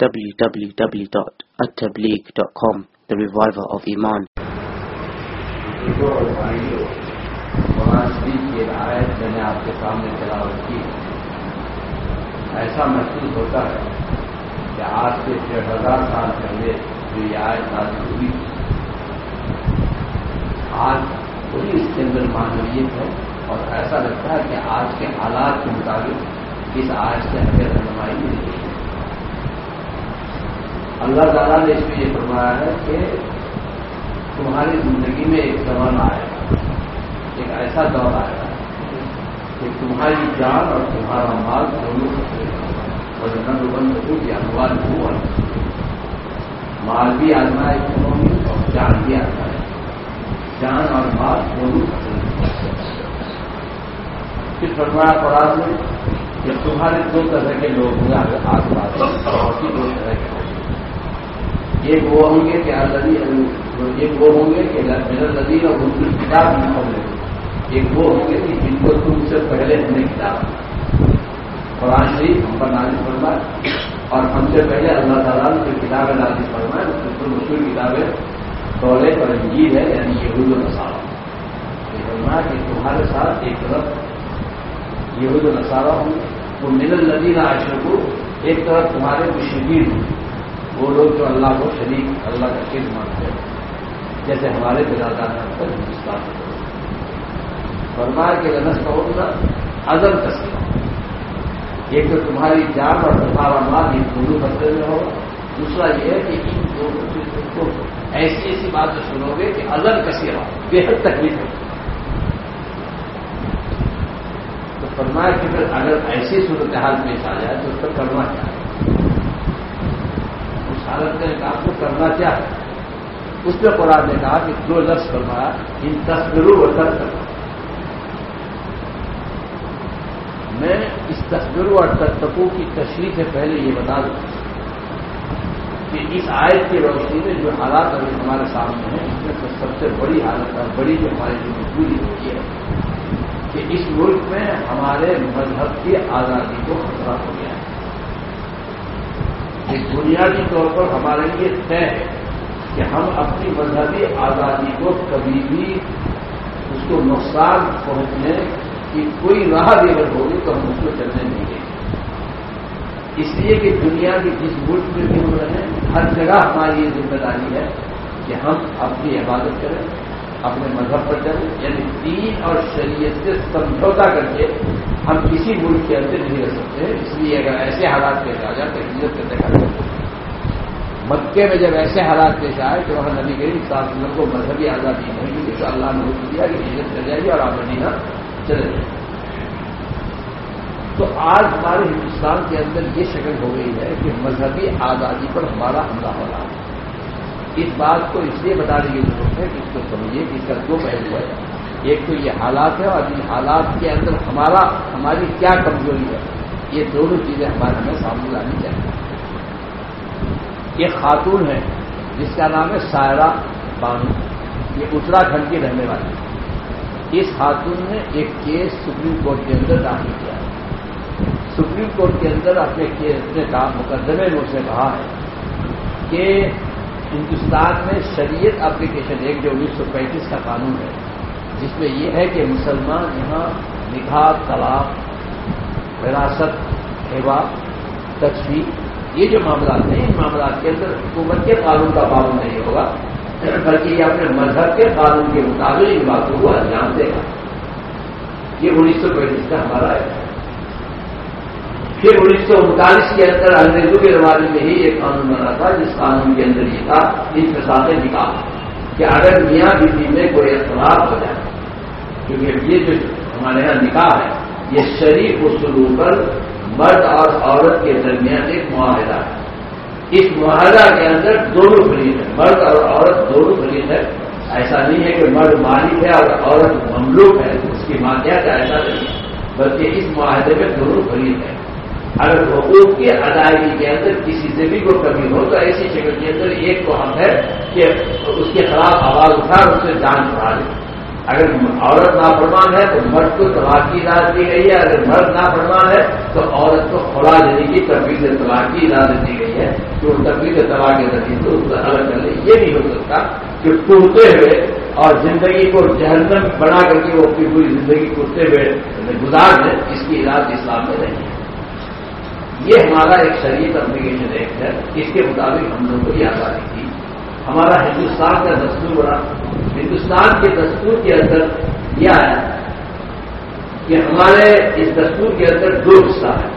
www.attableek.com The Reviver of Iman. میں نے آپ کے سامنے تلاوت کی ایسا محسوس ہوتا ہے کہ آج سے چھ ہزار سال پہلے جو یہ آیت نازل ہوئی آج وہی اس کے اندر معذوریت ہے اور ایسا لگتا ہے کہ آج کے حالات کے مطابق اس آج سے ہمیں رہنمائی مل ہے اللہ تعالیٰ نے اس میں یہ فرمایا ہے کہ تمہاری زندگی میں ایک زمانہ آئے گا، ایک ایسا دور آئے گا کہ تمہاری جان اور تمہارا مال دونوں اور نند بند ہو گیا انواد ہوا مال بھی آزما ہے اور جان بھی آزما ہے جان اور مال دونوں پھر فرمایا پڑا میں کہ تمہارے دو طرح کے لوگ ہوں گے آس پاس بہت ہی دو طرح کے ہوں ایک وہ ہوں گے کہ آزادی ایک وہ ہوں گے کہ میرا ندی اور ان کی کتاب نہیں ہوں گے ایک وہ ہوں گے کہ جن کو تم سے پہلے ہم نے کتاب قرآن شریف ہم پر نازل فرمائے۔ اور ہم سے پہلے اللہ تعالیٰ نے جو کتابیں نازل فرمائے۔ اس میں مشہور کتابیں دولے پر انجیل ہے یعنی یہود نصارہ۔ یہ فرمایا کہ تمہارے ساتھ ایک طرف یہود نصارہ ہوں وہ مل ندی عاشر کو ایک طرف تمہارے مشرقین ہوں وہ لوگ جو اللہ کو شریک، اللہ کا شیر مانتے ہیں۔ جیسے ہمارے برادر پر ہندوستان فرمایا کہ رنس کا ہونا ازل تسلیم ایک تو تمہاری جان اور تمہارا مال یہ دونوں بدلے میں ہوگا۔ دوسرا یہ ہے کہ ان دونوں چیزوں کو ایسی ایسی باتیں سنو گے کہ ازل کسی رہا بے حد تکلیف ہو تو فرمایا کہ پھر اگر ایسی صورتحال پیش آ جائے تو اس پر کرنا کیا ہے حالت میں کام کو کرنا کیا۔ ہے اس پہ قرآن نے کہا کہ جو لفظ فرمایا، ان تصویروں و تر کرنا میں اس تصویروں اور تتکوں کی تشریح سے پہلے یہ بتا دوں کہ اس آیت کی روشنی میں جو حالات ابھی ہمارے سامنے ہیں، اس میں تو سب سے بڑی حالت اور بڑی جو ہماری جو مجبوری ہوئی ہے کہ اس ملک میں ہمارے مذہب کی آزادی کو خطرہ ہو گیا۔ ہے ایک بنیادی طور پر ہمارے لیے طے ہے کہ ہم اپنی مذہبی آزادی کو کبھی بھی اس کو نقصان پہنچنے کی کوئی راہ بھی اگر ہوگی تو ہم اس کو چلنے نہیں دیں گے۔ اس لیے کہ دنیا کے جس ملک میں بھی ہم رہے ہر جگہ ہماری یہ ذمہ داری ہے کہ ہم اپنی عبادت کریں۔ اپنے مذہب پر چلیں یعنی دین اور شریعت سے سمجھوتا کر کے ہم کسی ملک کے اندر نہیں رہ سکتے۔ اس لیے اگر ایسے حالات پیش آ جائے تو ہجرت کرنے کا مکے میں جب ایسے حالات پیش آئے کہ وہاں نبی گئی صاحب وسلم کو مذہبی آزادی نہیں ملی، تو اللہ نے حکم دیا کہ ہجرت کر جائے گی اور آپ مدینہ چلے جائیں تو آج ہمارے ہندوستان کے اندر یہ شکل ہو گئی ہے کہ مذہبی آزادی پر ہمارا حملہ ہو رہا ہے۔ اس بات کو اس لیے بتانے کی ضرورت ہے کہ اس کو سمجھیے کہ اس کا دو پہلو ہے۔ ایک تو یہ حالات ہے اور ان حالات کے اندر ہمارا، ہماری کیا کمزوری ہے، یہ دونوں چیزیں ہمارے ہمیں سامنے لانی چاہیے۔ ایک خاتون ہے، جس کا نام ہے سائرہ بانو، یہ اتراکھنڈ کی رہنے والی ہے۔ اس خاتون نے ایک کیس سپریم کورٹ کے اندر داخل کیا ہے۔ سپریم کورٹ کے اندر اپنے اپنے کام مقدمے میں اسے کہا ہے کہ ہندوستان میں شریعت اپلیکیشن ایک جو انیس سو پینتیس کا قانون ہے، جس میں یہ ہے کہ مسلمان یہاں نکاح، طلاق، وراثت، ہیوا تجفیق یہ جو معاملات ہیں، ان معاملات کے اندر حکومت کے قانون کا پابند نہیں ہوگا، بلکہ یہ اپنے مذہب کے قانون کے مطابق ان باتوں کو انجام دے گا۔ یہ انیس سو پینتیس کا ہمارا ہے۔ پھر انیس سو انتالیس کے اندر انگریزوں کے زمانے میں ہی ایک قانون بنا تھا، جس قانون کے اندر یہ تھا ان کے ساتھ نکاح، کہ اگر میاں بیوی میں کوئی اختلاف ہو جائے، کیونکہ یہ جو ہمارے یہاں نکاح ہے، یہ شریف اصولوں پر مرد اور عورت کے درمیان ایک معاہدہ ہے۔ اس معاہدہ کے اندر دونوں خرید ہے مرد اور عورت دونوں خرید ہے ایسا نہیں ہے کہ مرد مالک ہے اور عورت مملوک ہے، اس کی ماتیا کا ایسا نہیں بلکہ اس معاہدے میں دونوں خرید ہے اگر حقوق کی ادائیگی کے اندر کسی سے بھی کوئی کمی ہو تو ایسی شکل کے اندر ایک تو ہم ہے کہ اس کے خلاف آواز اٹھا اور اسے جان پڑھا لے۔ اگر عورت نافرمان ہے تو مرد کو طلاق کی اجازت دی گئی ہے، اگر مرد نافرمان ہے تو عورت کو کھلا دینے کی تفریح طلاق کی اجازت دی گئی ہے۔ تو تفریح طلاق کے ذریعے اس کو الگ کر لے یہ نہیں ہو سکتا کہ ٹوٹتے ہوئے اور زندگی کو جہنم بنا کر کے وہ اپنی پوری زندگی ٹوٹتے ہوئے گزار دیں اس کی علاج اسلام میں نہیں ہے۔ یہ ہمارا ایک شریف اپلیکیشن ایکٹ ہے، اس کے مطابق ہم لوگوں کو یہ آزادی تھی ہمارا ہندوستان کا دستور بڑا ہندوستان کے دستور کے اندر یہ ہے کہ ہمارے اس دستور کے اندر دو حصہ ہے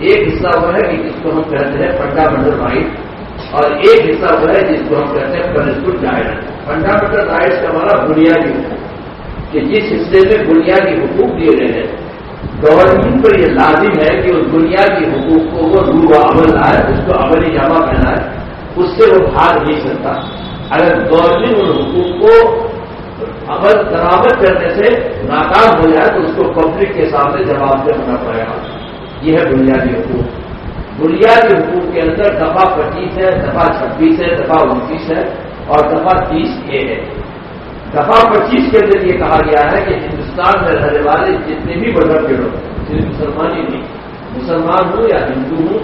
ایک حصہ وہ ہے کہ جس کو ہم کہتے ہیں فنڈامنٹل رائٹ اور ایک حصہ وہ ہے جس کو ہم کہتے ہیں پرسکول ڈائٹ فنڈامنٹل رائٹس کا ہمارا بنیادی حقوق کہ جس حصے میں بنیادی حقوق دیے گئے ہیں گورنمنٹ پر یہ لازم ہے کہ اس بنیادی حقوق کو وہ رو عمل لائے اس کو عملی جامع پہنائے اس سے وہ بھاگ نہیں سکتا۔ اگر گورنمنٹ ان حقوق کو عمل برابر کرنے سے ناکام ہو جائے، تو اس کو پبلک کے سامنے جواب دہ ہونا پڑے گا۔ یہ ہے بنیادی حقوق۔ بنیادی حقوق کے اندر دفعہ پچیس ہے، دفعہ چھبیس ہے، دفعہ انتیس ہے اور دفعہ تیس اے ہے۔ دفعہ پچیس کے اندر یہ کہا گیا ہے کہ ہندوستان میں رہنے والے جتنے بھی مذہب کے لوگ صرف مسلمان ہی نہیں، مسلمان ہوں یا ہندو ہوں،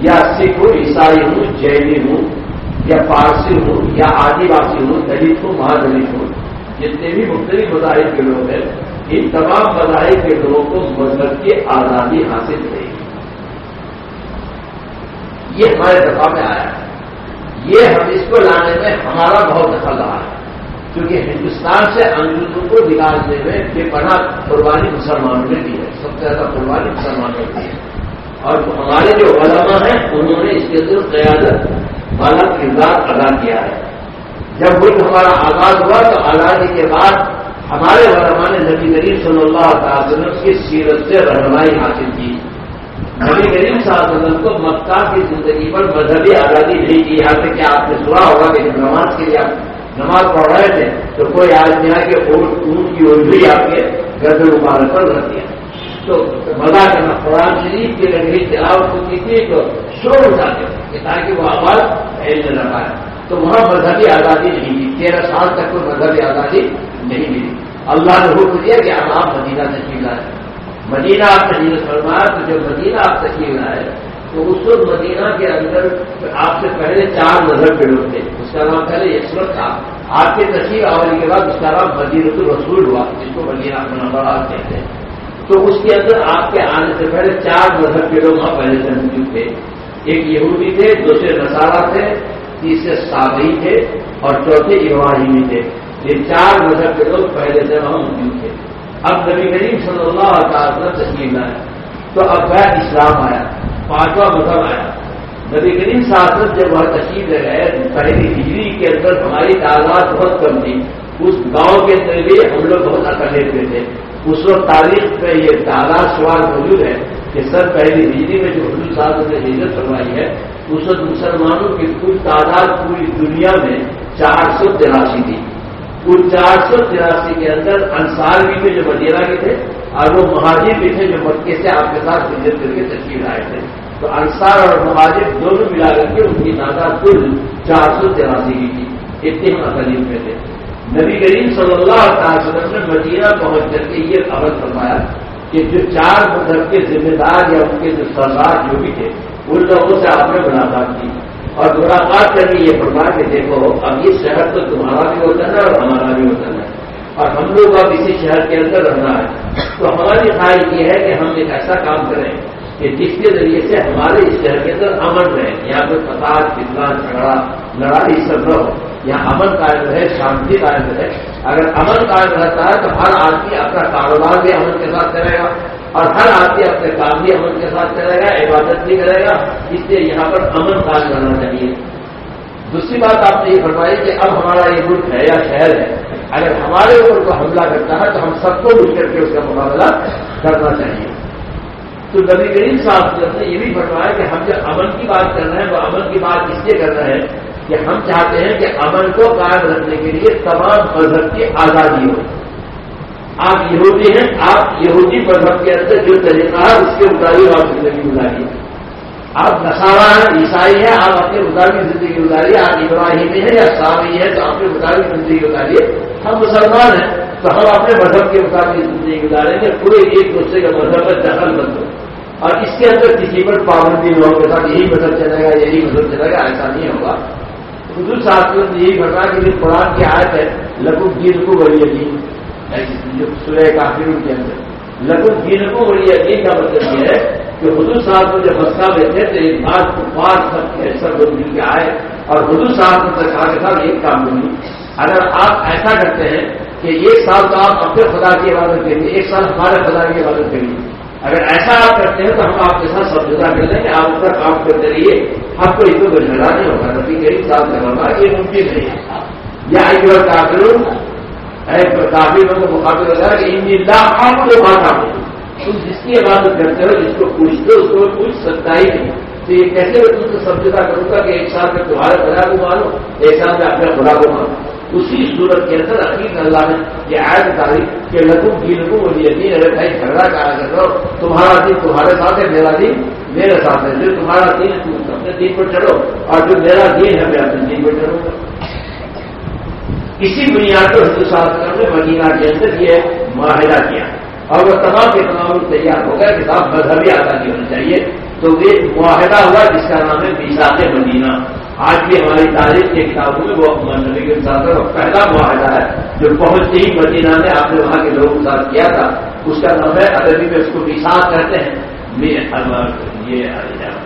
یا سکھ ہوں، عیسائی ہوں، جینی ہوں، یا پارسی ہوں، یا آدی واسی ہوں، دلت ہوں مہا دلت ہوں، جتنے بھی مختلف مذاہب کے لوگ ہیں، ان تمام مذاہب کے لوگوں کو مذہب کی آزادی حاصل رہے گی یہ ہمارے دفاع میں آیا۔ ہے یہ ہم اس کو لانے میں ہمارا بہت دخل رہا ہے۔ کیونکہ ہندوستان سے انگریزوں کو نکالنے میں بے پناہ قربانی مسلمانوں نے دی ہے، سب سے زیادہ قربانی مسلمانوں نے دی ہے۔ اور ہمارے جو علماء ہیں، انہوں نے اس کے اندر قیادت والا کردار ادا کیا ہے۔ جب ملک ہمارا آزاد ہوا تو آزادی کے بعد ہمارے علماء نے نبی کریم صلی اللہ تعالی وسلم کی سیرت سے رہنمائی حاصل کی۔ نبی کریم صلی اللہ علیہ وسلم کو مکہ کی زندگی پر مذہبی آزادی نہیں کی یہاں سے کہ آپ نے سنا ہوگا کہ نماز کے لیے آپ نماز پڑھ رہے تھے تو کوئی آدمی آ کے اونٹ کی اردو آپ کے گرد مبارک پر رکھ دیا۔ تو مزہ کرنا، قرآن شریف کے لگے تلاوت کو کسی کو شور اٹھاتے کہ تاکہ وہ آواز پھیلنے نہ پائے تو وہاں مذہبی آزادی نہیں ملی۔ تیرہ سال تک کوئی مذہبی آزادی نہیں ملی۔ اللہ نے حکم دیا کہ آپ مدینہ تشکیل لائے مدینہ آپ تشکیل فرمایا تو جب مدینہ آپ تشکیل لائے تو اس وقت مدینہ کے اندر آپ سے پہلے چار مذہب کے لوگ تھے۔ اس کا نام پہلے یشوت تھا۔ آپ کے تشکیل آنے کے بعد اس کا نام مدینہ الرسول ہوا، جس کو مدینہ منورہ کہتے ہیں۔ تو اس کے اندر آپ کے آنے سے پہلے چار مذہب کے لوگ وہاں پہلے سے موجود تھے۔ ایک یہودی تھے، دوسرے نسارا تھے، تیسرے سادی تھے اور چوتھے ابراہیمی تھے۔ یہ چار مذہب کے لوگ پہلے سے وہاں موجود تھے۔ اب نبی کریم صلی اللہ تعالی تسلیم آیا تو اب وہ اسلام آیا۔ پانچواں مذہب آیا۔ نبی کریم صاحب جب وہاں تشریف لے گئے پہلی ہجری کے اندر ہماری تعداد بہت کم تھی۔ اس گاؤں کے اندر بھی ہم لوگ بہت اکلے تھے۔ اس وقت تاریخ میں یہ تعداد سوال موجود ہے کہ سر پہلی بجلی میں جو حضور صاحب نے ہجرت کروائی ہے، اس وقت مسلمانوں کی کل تعداد پوری دنیا میں چار سو تراسی تھی۔ کل چار سو تراسی کے اندر انصار بھی تھے جو مدینہ کے تھے اور وہ مہاجر بھی تھے جو مکے سے آپ کے ساتھ ہجرت کر کے تشکیل آئے تھے۔ تو انصار اور مہاجر دونوں ملا کر کے ان کی تعداد کل چار سو تراسی کی تھی۔ اتنے ہم میں تھے۔ نبی کریم صلی اللہ علیہ وسلم نے مدینہ پہنچ کر کے یہ خبر فرمایا کہ جو چار مذہب کے ذمہ دار یا ان کے جو سردار جو بھی تھے، ان لوگوں سے آپ نے ملاقات کی۔ اور ملاقات کر کے یہ فرمایا کہ دیکھو، اب یہ شہر تو تمہارا بھی ہوتا ہے اور ہمارا بھی ہوتا ہے۔ اور ہم لوگ اب اسی شہر کے اندر رہنا ہے۔ تو ہماری خواہش یہ ہے کہ ہم ایک ایسا کام کریں۔ کہ جس کے ذریعے سے ہمارے اس شہر کے اندر امن رہے، یہاں پہ فساد کتنا جھگڑا، لڑائی سب نہ ہو، یہاں امن قائم رہے، شانتی قائم رہے۔ اگر امن قائم رہتا ہے تو ہر آدمی اپنا کاروبار بھی امن کے ساتھ کرے گا اور ہر آدمی اپنے کام بھی امن کے ساتھ کرے گا، عبادت بھی کرے گا۔ اس لیے یہاں پر امن قائم کرنا چاہیے۔ دوسری بات آپ نے یہ فرمائی کہ اب ہمارا یہ ملک ہے یا شہر ہے، اگر ہمارے اوپر کو حملہ کرتا ہے تو ہم سب کو مل کر کے اس کا مقابلہ کرنا چاہیے۔ تو نبی کریم صاحب نے یہ بھی فرمایا کہ ہم جب امن کی بات کر رہے ہیں، وہ امن کی بات اس لیے کر رہے ہیں کہ ہم چاہتے ہیں کہ امن کو قائم رکھنے کے لیے تمام مذہب کی آزادی ہو۔ آپ یہودی ہیں، آپ یہودی مذہب کے اندر جو طریقہ ہے، اس کے مطابق آپ زندگی گزاری آپ نسارا ہیں، عیسائی ہیں، آپ اپنے مطابق زندگی گزاری آپ ابراہیمی ہیں یا سامی ہیں، تو آپ کے مطابق زندگی گزاری ہم مسلمان ہیں، تو ہم اپنے مذہب کے مطابق زندگی گزاریں گے۔ کوئی ایک دوسرے کا مذہب ہے دخل بند ہو اور اس کے اندر کسی پر پابندی لوگوں کے ساتھ یہی مذہب چلے گا، یہی مذہب چلے گا، ایسا نہیں ہوگا۔ حضور صاحب نے یہی گھٹنا کہ جو قرآن کی آیت ہے لگو دین کو بڑی عجیب جو سورہ کافر کے اندر۔ لگو دین کو بڑی عجیب کا مطلب یہ ہے کہ حضور صاحب کو جب مسئلہ میں تھے تو ایک بات کو پار سب کے سب مل کے آئے اور حضور صاحب نے سرکار کے ساتھ ایک کام نہیں۔ اگر آپ ایسا کرتے ہیں کہ ایک سال تو آپ اپنے خدا کی عبادت کریے، ایک سال ہمارے خدا کی عبادت کریے۔ اگر ایسا آپ کرتے ہیں تو ہم آپ کے ساتھ سمجھوتا کر دیں گے آپ اپنا کام کرتے رہیے ہم کو اس کو گجھڑا نہیں ہوگا۔ نبی کریم صاحب کا ہوگا یہ ممکن نہیں ہے۔ یا ایک بار کافر کافی لوگوں کو مقابلے لگا کہ ان اللہ آپ کو بات آپ تم جس کی عبادت کرتے ہو، جس کو پوچھتے ہو، اس کو کچھ سکتا ہی نہیں۔ تو یہ کیسے میں تم سے سمجھوتا کروں گا کہ ایک سال میں تمہارے خدا کو مانو ایک سال میں اپنے خدا کو مانو اسی صورت کے اندر عقید اللہ نے یہ آئے تاریخ کہ لگو کی لگو وہ یہ اگر کہیں جھگڑا کرا کر رہو تمہارا دن تمہارے ساتھ ہے، میرا دن میرے ساتھ ہے، جو تمہارا دن تم اپنے دین پر چڑھو اور جو میرا دین ہے، میں اپنے دین پر چڑھوں۔ گا اسی بنیاد پر ہندوستان نے مدینہ کے اندر یہ معاہدہ کیا۔ اور وہ تمام کے تمام تیار ہو گئے کتاب مذہبی آزادی ہونی چاہیے۔ تو یہ معاہدہ ہوا جس کا نام ہے بیساط مدینہ۔ آج بھی ہماری تاریخ کی کتابوں میں وہ نبی کے ساتھ پہلا معاہدہ ہے۔ جو پہنچتے ہی مدینہ میں آپ نے وہاں کے لوگوں کے ساتھ کیا تھا، اس کا نام ہے عربی میں اس کو وساط کہتے ہیں۔ یہ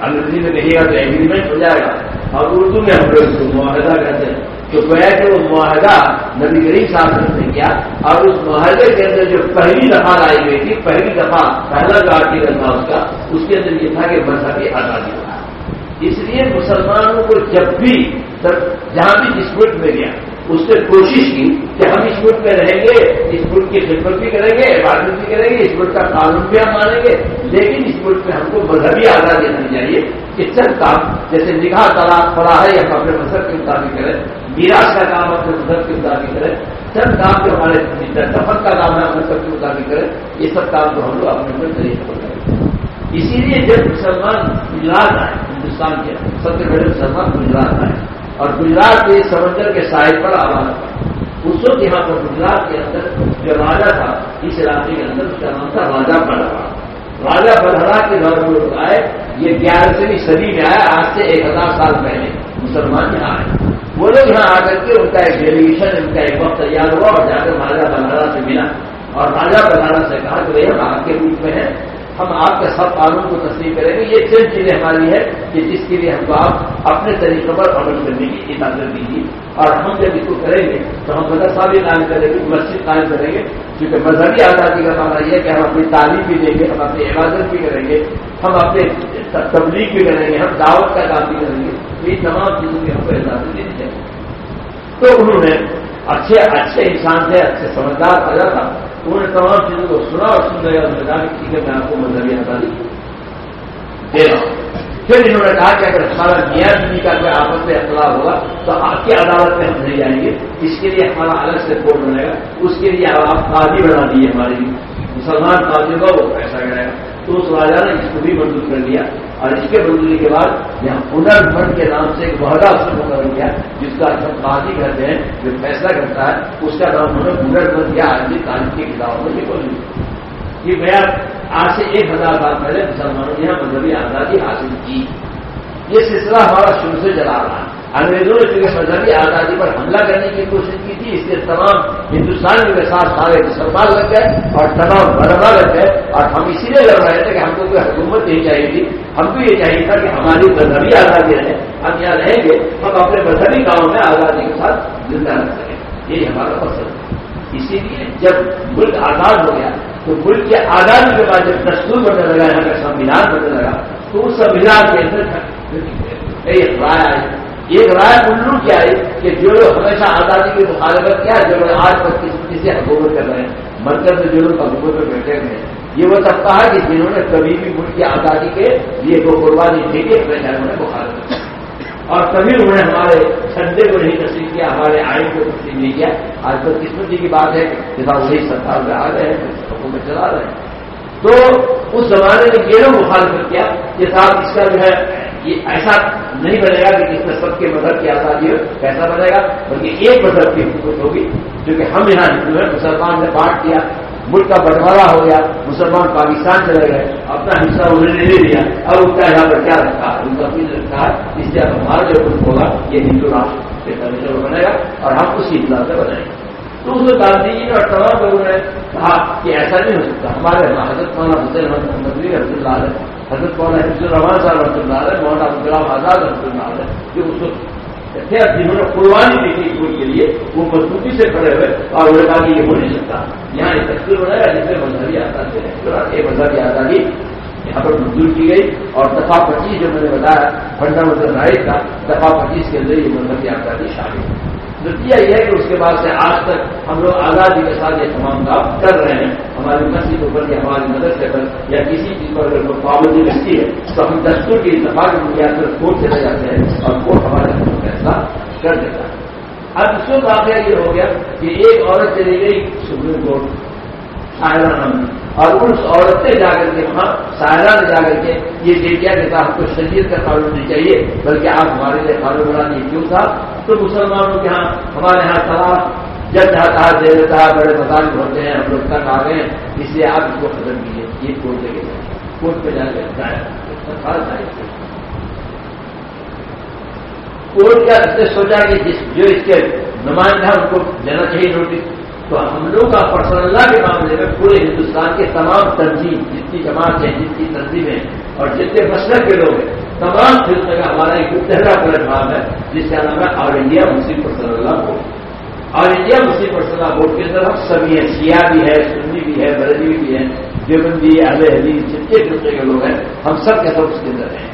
انگریزی میں کہیے گا تو ایگریمنٹ ہو جائے گا۔ اور اردو میں ہم لوگ اس کو معاہدہ کہتے ہیں۔ تو گویا کہ وہ معاہدہ نبی کریم صاحب نے کیا۔ اور اس معاہدے کے اندر جو پہلی دفعہ لائی گئی تھی، پہلی دفعہ، پہلا جو آرٹیکل تھا اس کا، اس کے اندر یہ تھا کہ مذہبی آزادی۔ ہو اس لیے مسلمانوں کو جب بھی جہاں بھی جس ملک میں گیا، اس نے کوشش کی کہ ہم اس ملک میں رہیں گے، اس ملک کی خدمت بھی کریں گے، عبادت بھی کریں گے، اس ملک کا قانون بھی ہم مانیں گے۔ لیکن اس ملک میں ہم کو مذہبی آزادی دینی چاہیے۔ کہ چند کام جیسے نکاح طلاق پڑا ہے یا ہم اپنے مذہب کے مطابق کریں۔ میراث کا کام اپنے مذہب کے مطابق کریں۔ چند کام جو ہمارے دفت کا کام ہے، اپنے سب کے مطابق کریں۔ یہ سب کام جو ہم لوگ اپنے ملک طریقے کریں۔ اسی لیے جب مسلمان گجرات آئے، ہندوستان کے سب سے بڑے مسلمان گجرات آئے، اور گجرات کے سمندر کے سائڈ پر آباد تھا۔ اس وقت یہاں پر گجرات کے اندر جو راجا تھا، اس علاقے کے اندر اس کا نام تھا راجا پڑھا راجا پڑھا کے دور میں لوگ آئے، یہ گیارہویں صدی میں آیا آج سے ایک ہزار سال پہلے مسلمان یہاں آئے۔ وہ لوگ یہاں آ کر کے ان کا ایک ڈیلیگیشن ان کا ایک وقت تیار ہوا اور جا کر راجا بنارا سے ملا۔ اور راجا بنارا سے کہا کہ بھائی ہم آپ کے روپ میں ہیں ہم آپ کے سب قانون کو تسلیم کریں گے۔ یہ چند چیزیں ہماری ہے کہ جس کے لیے ہم کو آپ اپنے طریقے پر عمل کرنے کی اجازت دیجیے۔ اور ہم جب اس کو کریں گے تو ہم مدرسہ بھی قائم کریں گے، مسجد قائم کریں گے۔ کیونکہ مذہبی آزادی کا مانا یہ ہے کہ ہم اپنی تعلیم بھی دیں گے، ہم اپنی عبادت بھی کریں گے، ہم اپنے تبلیغ بھی کریں گے، ہم دعوت کا کام بھی کریں گے۔ یہ تمام چیزوں کی ہم کو اجازت دینی چاہیے تو انہوں نے اچھے اچھے انسان تھے، اچھے سمجھدار پیدا تھا۔ انہوں نے تمام چیزوں کو سنا اور سن لیا انہوں نے کہا کہ ٹھیک ہے، میں آپ کو مذہبی آزادی دے رہا ہوں۔ پھر انہوں نے کہا کہ اگر ہمارا میاں بیوی کا کوئی آپس میں اختلاف ہوگا تو آپ کی عدالت میں ہم نہیں جائیں گے۔ اس کے لیے ہمارا الگ سے کورٹ بنے گا۔ اس کے لیے آپ قاضی بنا دیے ہماری مسلمان قاضی کا وہ پیسہ گیا تو اس راجا نے اس کو بھی منظور کر لیا اور اس کے منظوری کے بعد یہاں ہنر بھنڈ کے نام سے ایک بہت افسر مقرر کیا جس کا سب قاضی کرتے ہیں جو فیصلہ کرتا ہے، اس کا نام انہوں نے ہنر بھنڈ کیا آج بھی تعلیم کی کتابوں میں لکھو یہ گیا آج سے ایک ہزار سال پہلے مسلمانوں نے یہاں مذہبی آزادی حاصل کی۔ یہ سلسلہ ہمارا شروع سے چلا رہا ہے۔ انگریزوں نے چونکہ مذہبی آزادی پر حملہ کرنے کی کوشش کی تھی، اس لیے تمام ہندوستان کے ساتھ سارے مسلمان لگ گئے اور تمام برما لگ گئے۔ اور ہم اسی لیے لڑ رہے تھے کہ ہم کو کوئی حکومت نہیں چاہیے تھی۔ ہم کو یہ چاہیے تھا کہ ہماری مذہبی آزادی رہے۔ ہم یہاں رہیں گے، ہم اپنے مذہبی کاموں میں آزادی کے ساتھ زندہ رہ سکیں۔ یہی ہمارا مقصد ہے۔ اسی لیے جب ملک آزاد ہو گیا، تو ملک کے آزادی کے بعد جب دستور بننے لگا، یہاں کا سنویدھان بننے لگا، تو اس سنویدھان کے اندر ایک رائے آئی ایک رائے الو کیا ہے کہ جو لوگ ہمیشہ آزادی کی مخالفت کیا جو لوگ آج بدقسمتی سے حکومت کر رہے ہیں۔ مرکز میں جو لوگ حکومت میں بیٹھے ہوئے ہیں۔ یہ وہ سب ہے کہ جنہوں نے کبھی بھی ملک کی آزادی کے لیے وہ قربانی دی کہ اپنے شہروں نے مخالفت اور کبھی انہوں نے ہمارے سنڈے کو نہیں تسلیم کیا، ہمارے آئین کو تسلیم نہیں کیا۔ آج بدقسمتی کی بات ہے کہ وہی سرکار میں آ رہے ہیں، حکومت چلا رہے ہیں۔ تو اس زمانے میں یہ لوگ مخالفت کیا کہ صاحب اس کا جو ہے یہ ایسا نہیں بنے گا کہ اس میں سب کے مذہب کی آزادی ہو کیسا بنے گا، بلکہ ایک مذہب کی حکومت ہوگی، جو کہ ہم یہاں ہندو ہیں۔ مسلمان نے بانٹ دیا، ملک کا بٹوارا ہو گیا، مسلمان پاکستان چلے گئے، اپنا حصہ انہوں نے لے لیا۔ اب ان کا یہاں پر کیا رکھا؟ ان کا اپنی رکھا ہے۔ اس سے اب ہمارا جو ملک ہوگا، یہ ہندو راشٹر کے طریقے بنے گا اور ہم اسی اطلاع سے بنائیں گے تو اس میں گاندھی جی اور تمام لوگوں نے کہا کہ ایسا نہیں ہو سکتا۔ ہمارے حضرت مولانا حسین محمد رحمۃ اللہ علیہ حضرت مولانا حفظ الرحمان صاحب رحمۃ اللہ علیہ، مولانا عبداللہ آزاد رحمۃ اللہ علیہ، جو اس وقت جنہوں نے قربانی دی تھی اسکول کے لیے، وہ مضبوطی سے کھڑے ہوئے، اور انہوں نے کہا کہ یہ ہو نہیں سکتا۔ یہاں ایک تقسیم بنایا جس میں مذہبی آزادی ہے۔ مذہبی آزادی یہاں پر منظور کی گئی، اور دفاع پچیس جو میں نے بتایا فنڈا مذہب رائے کا دفاع پچیس کے اندر یہ مذہبی آزادی شامل ہے۔ نتیجہ یہ ہے کہ اس کے بعد سے آج تک ہم لوگ آزادی کے ساتھ یہ تمام کام کر رہے ہیں۔ ہماری مسجد پر یا ہماری مدد سے پر یا کسی چیز پر اگر کوئی پابندی رکھتی ہے تو ہم دستور کی اتفاق بنیاد پر کورٹ چلے جاتے ہیں اور کورٹ ہمارے فیصلہ کر دیتا ہے۔ اب اس وقت واقعہ یہ ہو گیا کہ ایک عورت چلی گئی سپریم کورٹ شاعرہ نام اور اس عورت نے جا کر کے وہاں سائرہ نے جا کر کے یہ دے دیا کہ آپ کو شریعت کا قانون نہیں چاہیے، بلکہ آپ ہمارے لیے قانون بنا دیے کیوں تھا؟ تو مسلمانوں کے یہاں ہمارے یہاں سوال جب جاتا ہے دے دیتا ہے بڑے مکان ہوتے ہیں، ہم لوگ تک آ گئے ہیں، اس لیے آپ اس کو ختم کیجیے یہ کورٹ لے کے جائیں کورٹ پہ جا کے کورٹ کیا سوچا کہ جس جو اس کے نمائندہ ان کو دینا چاہیے نوٹس تو ہم لوگ کا پرسن اللہ کے معاملے میں پورے ہندوستان کے تمام تنظیم، جتنی جماعت ہے جتنی تنظیمیں اور جتنے مسلک کے لوگ ہیں، تمام فلم کا ہمارا ایک پلیٹ فارم ہے، جس کا نام ہے all India Muslim personal law board. All India Muslim personal law board کے اندر ہم سبھی ہیں سیاہ بھی ہے سنی بھی ہے بردی بھی ہے دیوبندی، اہل حدیث، جتنے فرقے کے لوگ ہیں، ہم سب کے سب اس کے اندر ہیں۔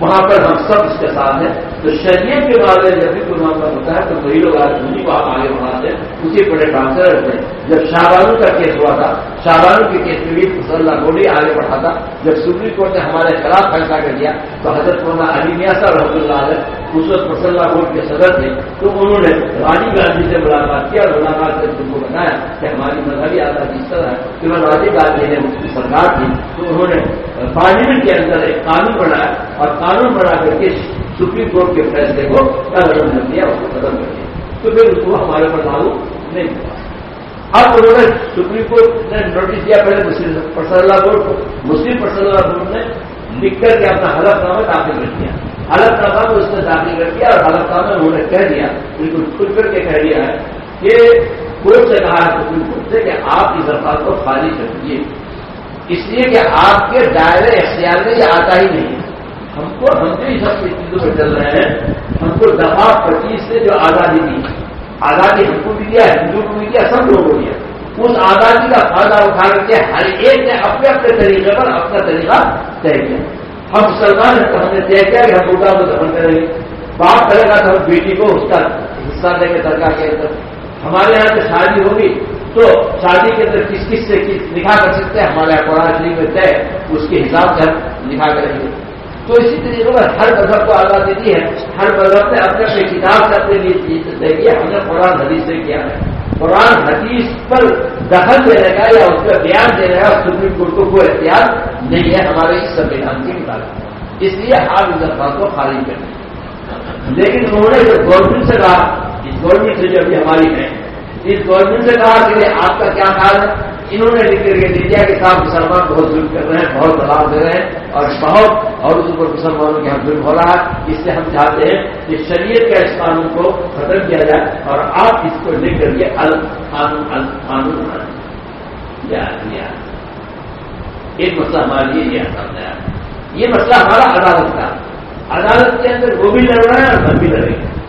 وہاں پر ہم سب اس کے ساتھ ہیں۔ تو شریعت کے بارے میں جب بھی کوئی معاملہ ہوتا ہے تو وہی لوگ آج انہیں کو آپ آگے بڑھاتے ہیں، اسی بڑے ٹرانسفر رہتے ہیں جب شاہ کا کیس ہوا تھا شاہبانو کے کیس میں بھی مسلح گولی آگے بڑھا تھا۔ جب سپریم کورٹ نے ہمارے خلاف فیصلہ کر دیا تو حضرت مولانا علی میاں صاحب رحمۃ اللہ علیہ اس وقت مسلح بورڈ کے صدر تھے تو انہوں نے راجیو گاندھی سے ملاقات کیا اور ملاقات کر ان کو بتایا کہ ہماری مذہبی آزادی اس طرح ہے کہ راجیو گاندھی نے کی سرکار تھی۔ تو انہوں نے پارلیمنٹ کے اندر ایک قانون بنایا اور قانون بنا کر کے سپریم کورٹ کے فیصلے کو ختم کر دیا اس کو ختم کر دیا۔ تو پھر اس کو ہمارے پر لاگو نہیں ہوا۔ اب انہوں نے سپریم کورٹ نے نوٹس دیا پہلے مسلم پرسن اللہ بورڈ کو۔ مسلم پرسن اللہ بورڈ نے لکھ کر کے اپنا حلف نامہ داخل کر دیا۔ حلف نامہ کو اس نے داخل کر دیا اور حلف نامہ انہوں نے کہہ دیا، بالکل کھل کر کے کہہ دیا ہے کہ کورٹ سے کہا ہے سپریم کورٹ سے کہ آپ اس درخواست کو خالی کر دیجیے اس لیے کہ آپ کے دائرے اختیار میں یہ آتا ہی نہیں ہے۔ ہم کو ہم بھی سب چیزوں میں چل رہے ہیں، ہم کو دفاع پچیس سے جو آزادی دی۔ آزادی ہم کو بھی دیا ہندو کو بھی دیا سب لوگوں کو دیا اس آزادی کا فائدہ اٹھا کر کے ہر ایک نے اپنے اپنے طریقے پر اپنا طریقہ طے کیا۔ ہم مسلمان ہیں تو ہم نے طے کیا کہ ہم بیٹا کو دفن کریں گے۔ باپ کرے گا تو ہم بیٹی کو اس کا حصہ دیں گے درگاہ کے اندر۔ ہمارے یہاں سے شادی ہوگی، تو شادی کے اندر کس کس سے کس نکاح کر سکتے ہیں؟ ہمارے یہاں قرآن شریف میں طے اس کے حساب سے ہم نکاح کریں گے۔ تو اسی طریقے پر ہر مذہب کو آزادی دی ہے۔ ہر مذہب نے اپنے اپنے کتاب سے اپنے لیے طے ہم نے قرآن، حدیث سے کیا ہے۔ قرآن، حدیث پر دخل دینے کا یا اس کا بیان دینے کا سپریم کورٹ کو کوئی احتیاط نہیں ہے۔ ہمارے اس سنویدھان کے مطابق اس لیے آپ اس کو خارج کریں لیکن انہوں نے جو گورنمنٹ سے کہا، اس گورنمنٹ سے جو ابھی ہماری ہے، اس گورنمنٹ سے کہا کہ آپ کا کیا خیال ہے؟ انہوں نے لکھ کر کے دے دیا کہ صاحب مسلمان بہت ظلم کر رہے ہیں، بہت دباؤ دے رہے ہیں اور بہت اور اس اوپر مسلمانوں کے یہاں ظلم ہو رہا ہے۔ اس سے ہم چاہتے ہیں کہ شریعت کے اس قانون کو ختم کیا جائے اور آپ اس کو لکھ کر کے قانون قانون بنائیں۔ ایک مسئلہ ہمارے لیے یہ سامنے آیا یہ مسئلہ ہمارا عدالت کا عدالت کے اندر وہ بھی لڑ رہے ہیں اور ہم بھی لڑیں گے۔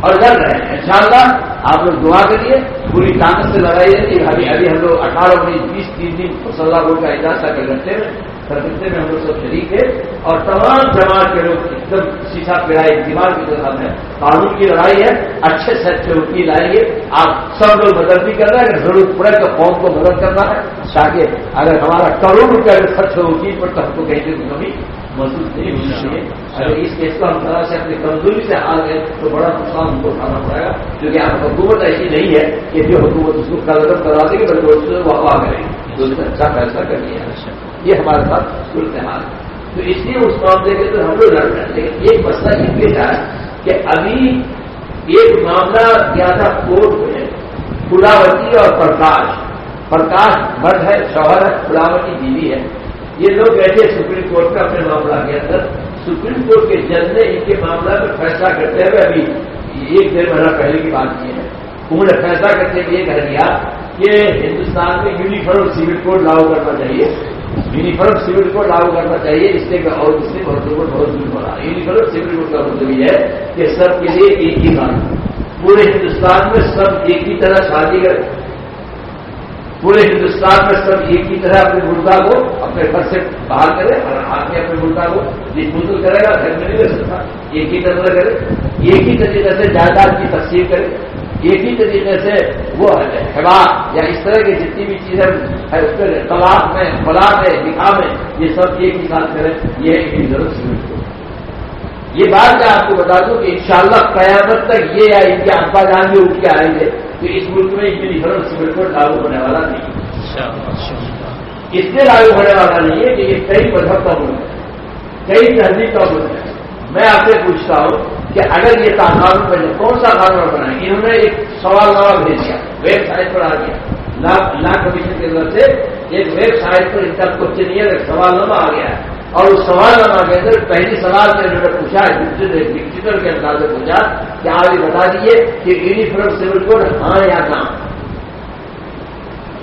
اور لڑ رہے ہیں۔ ان شاء اللہ آپ لوگ دعا کریے، پوری طاقت سے لڑائیے کہ ابھی ابھی ہم لوگ اٹھارہ انیس بیس تیس دن صلاح کا اجازت کر رکھتے ہیں کرتے میں ہم لوگ سب شریک ہے اور تمام جماعت کے لوگ ایک دم شیشا پڑائی دیوار کی طرح ہے قانون کی لڑائی ہے، اچھے سے اچھے وکیل لائیے آپ سب لوگ مدد بھی کر رہے ہیں، اگر ضرورت پڑے تو قوم کو مدد کرنا ہے۔ تاکہ اگر ہمارا کروڑ روپیہ اگر خرچ ہو، وکیل پر تو ہم کو کہیں گے کبھی محسوس نہیں ہونی چاہیے۔ اگر اس کیس کو ہم طرح سے اپنی کمزوری سے آ گئے تو بڑا نقصان ہم کو اٹھانا پڑے گا۔ کیونکہ آپ حکومت ایسی نہیں ہے کہ جو حکومت اس کو قدم کرا دے گی بلکہ اس سے واقع کریں گے۔ اچھا فیصلہ کر لیا یہ ہمارے ساتھ صورت حال ہے۔ تو اس لیے اس معاملے کے تو ہم لوگ لڑ رہے ہیں۔ لیکن ایک مسئلہ یہ بیٹا ہے کہ ابھی ایک معاملہ کیا تھا کورٹ میں کلاوتی اور پرکاش۔ پرکاش مرد ہے، شوہر ہے کلاوتی بیوی ہے۔ یہ لوگ بیٹھے سپریم کورٹ کا اپنے معاملہ کے اندر۔ سپریم کورٹ کے جج نے ان کے معاملہ میں فیصلہ کرتے ہوئے ابھی ایک ڈیڑھ مہینہ پہلے کی بات کی ہے۔ انہوں نے فیصلہ کرتے ہوئے یہ کہہ دیا کہ ہندوستان میں یونیفارم سول کوڈ لاگو کرنا چاہیے۔ یونیفارم سول کوڈ لاگو کرنا چاہیے، اس سے اور اس سے بہت بہت دور پڑا یونیفارم سول کوڈ کا مطلب یہ ہے کہ سب کے لیے ایک ہی بات۔ پورے ہندوستان میں سب ایک ہی طرح شادی کر پورے ہندوستان میں سب ایک ہی طرح اپنے مردہ کو اپنے گھر سے باہر کرے اور ہاتھ میں اپنے مردہ کو جس کرے گا، گھر میں نہیں کر سکتا۔ ایک ہی طرح کرے۔ ایک ہی طریقے سے جائیداد کی تقسیم کرے۔ ہی طریقے سے وہ ہوا یا اس طرح کی جتنی بھی چیزیں ہے اس میں تلاش میں فلا میں دکھا میں یہ سب ایک ہی ساتھ کریں یہ ایک ہی ضرورت سمجھ یہ بات میں آپ کو بتا دوں کہ انشاءاللہ قیامت تک یہ یا ان کے ابا جان بھی اٹھ کے آئیں گے تو اس ملک میں اتنی فرق سمجھ کو لاگو ہونے والا نہیں اس لیے لاگو ہونے والا نہیں ہے کہ یہ کئی مذہب کا ملک ہے کئی تہذیب کا ملک ہے۔ میں آپ سے پوچھتا ہوں کہ اگر یہ قانون بنے کون سا قانون بنائے؟ انہوں نے ایک سوال نامہ بھیج دیا، ویب سائٹ پر آ گیا۔ لا کمیشن کی طرف سے ایک ویب سائٹ پر ان کا کوشچن ایک سوال نامہ آ گیا۔ ہے اور اس سوال نامہ کے اندر پہلی سوال میں انہوں نے پوچھا ڈیجیٹل کے انداز سے پوچھا کہ آپ یہ بتا دیجیے کہ یونیفارم سول کوڈ ہاں یا نہ۔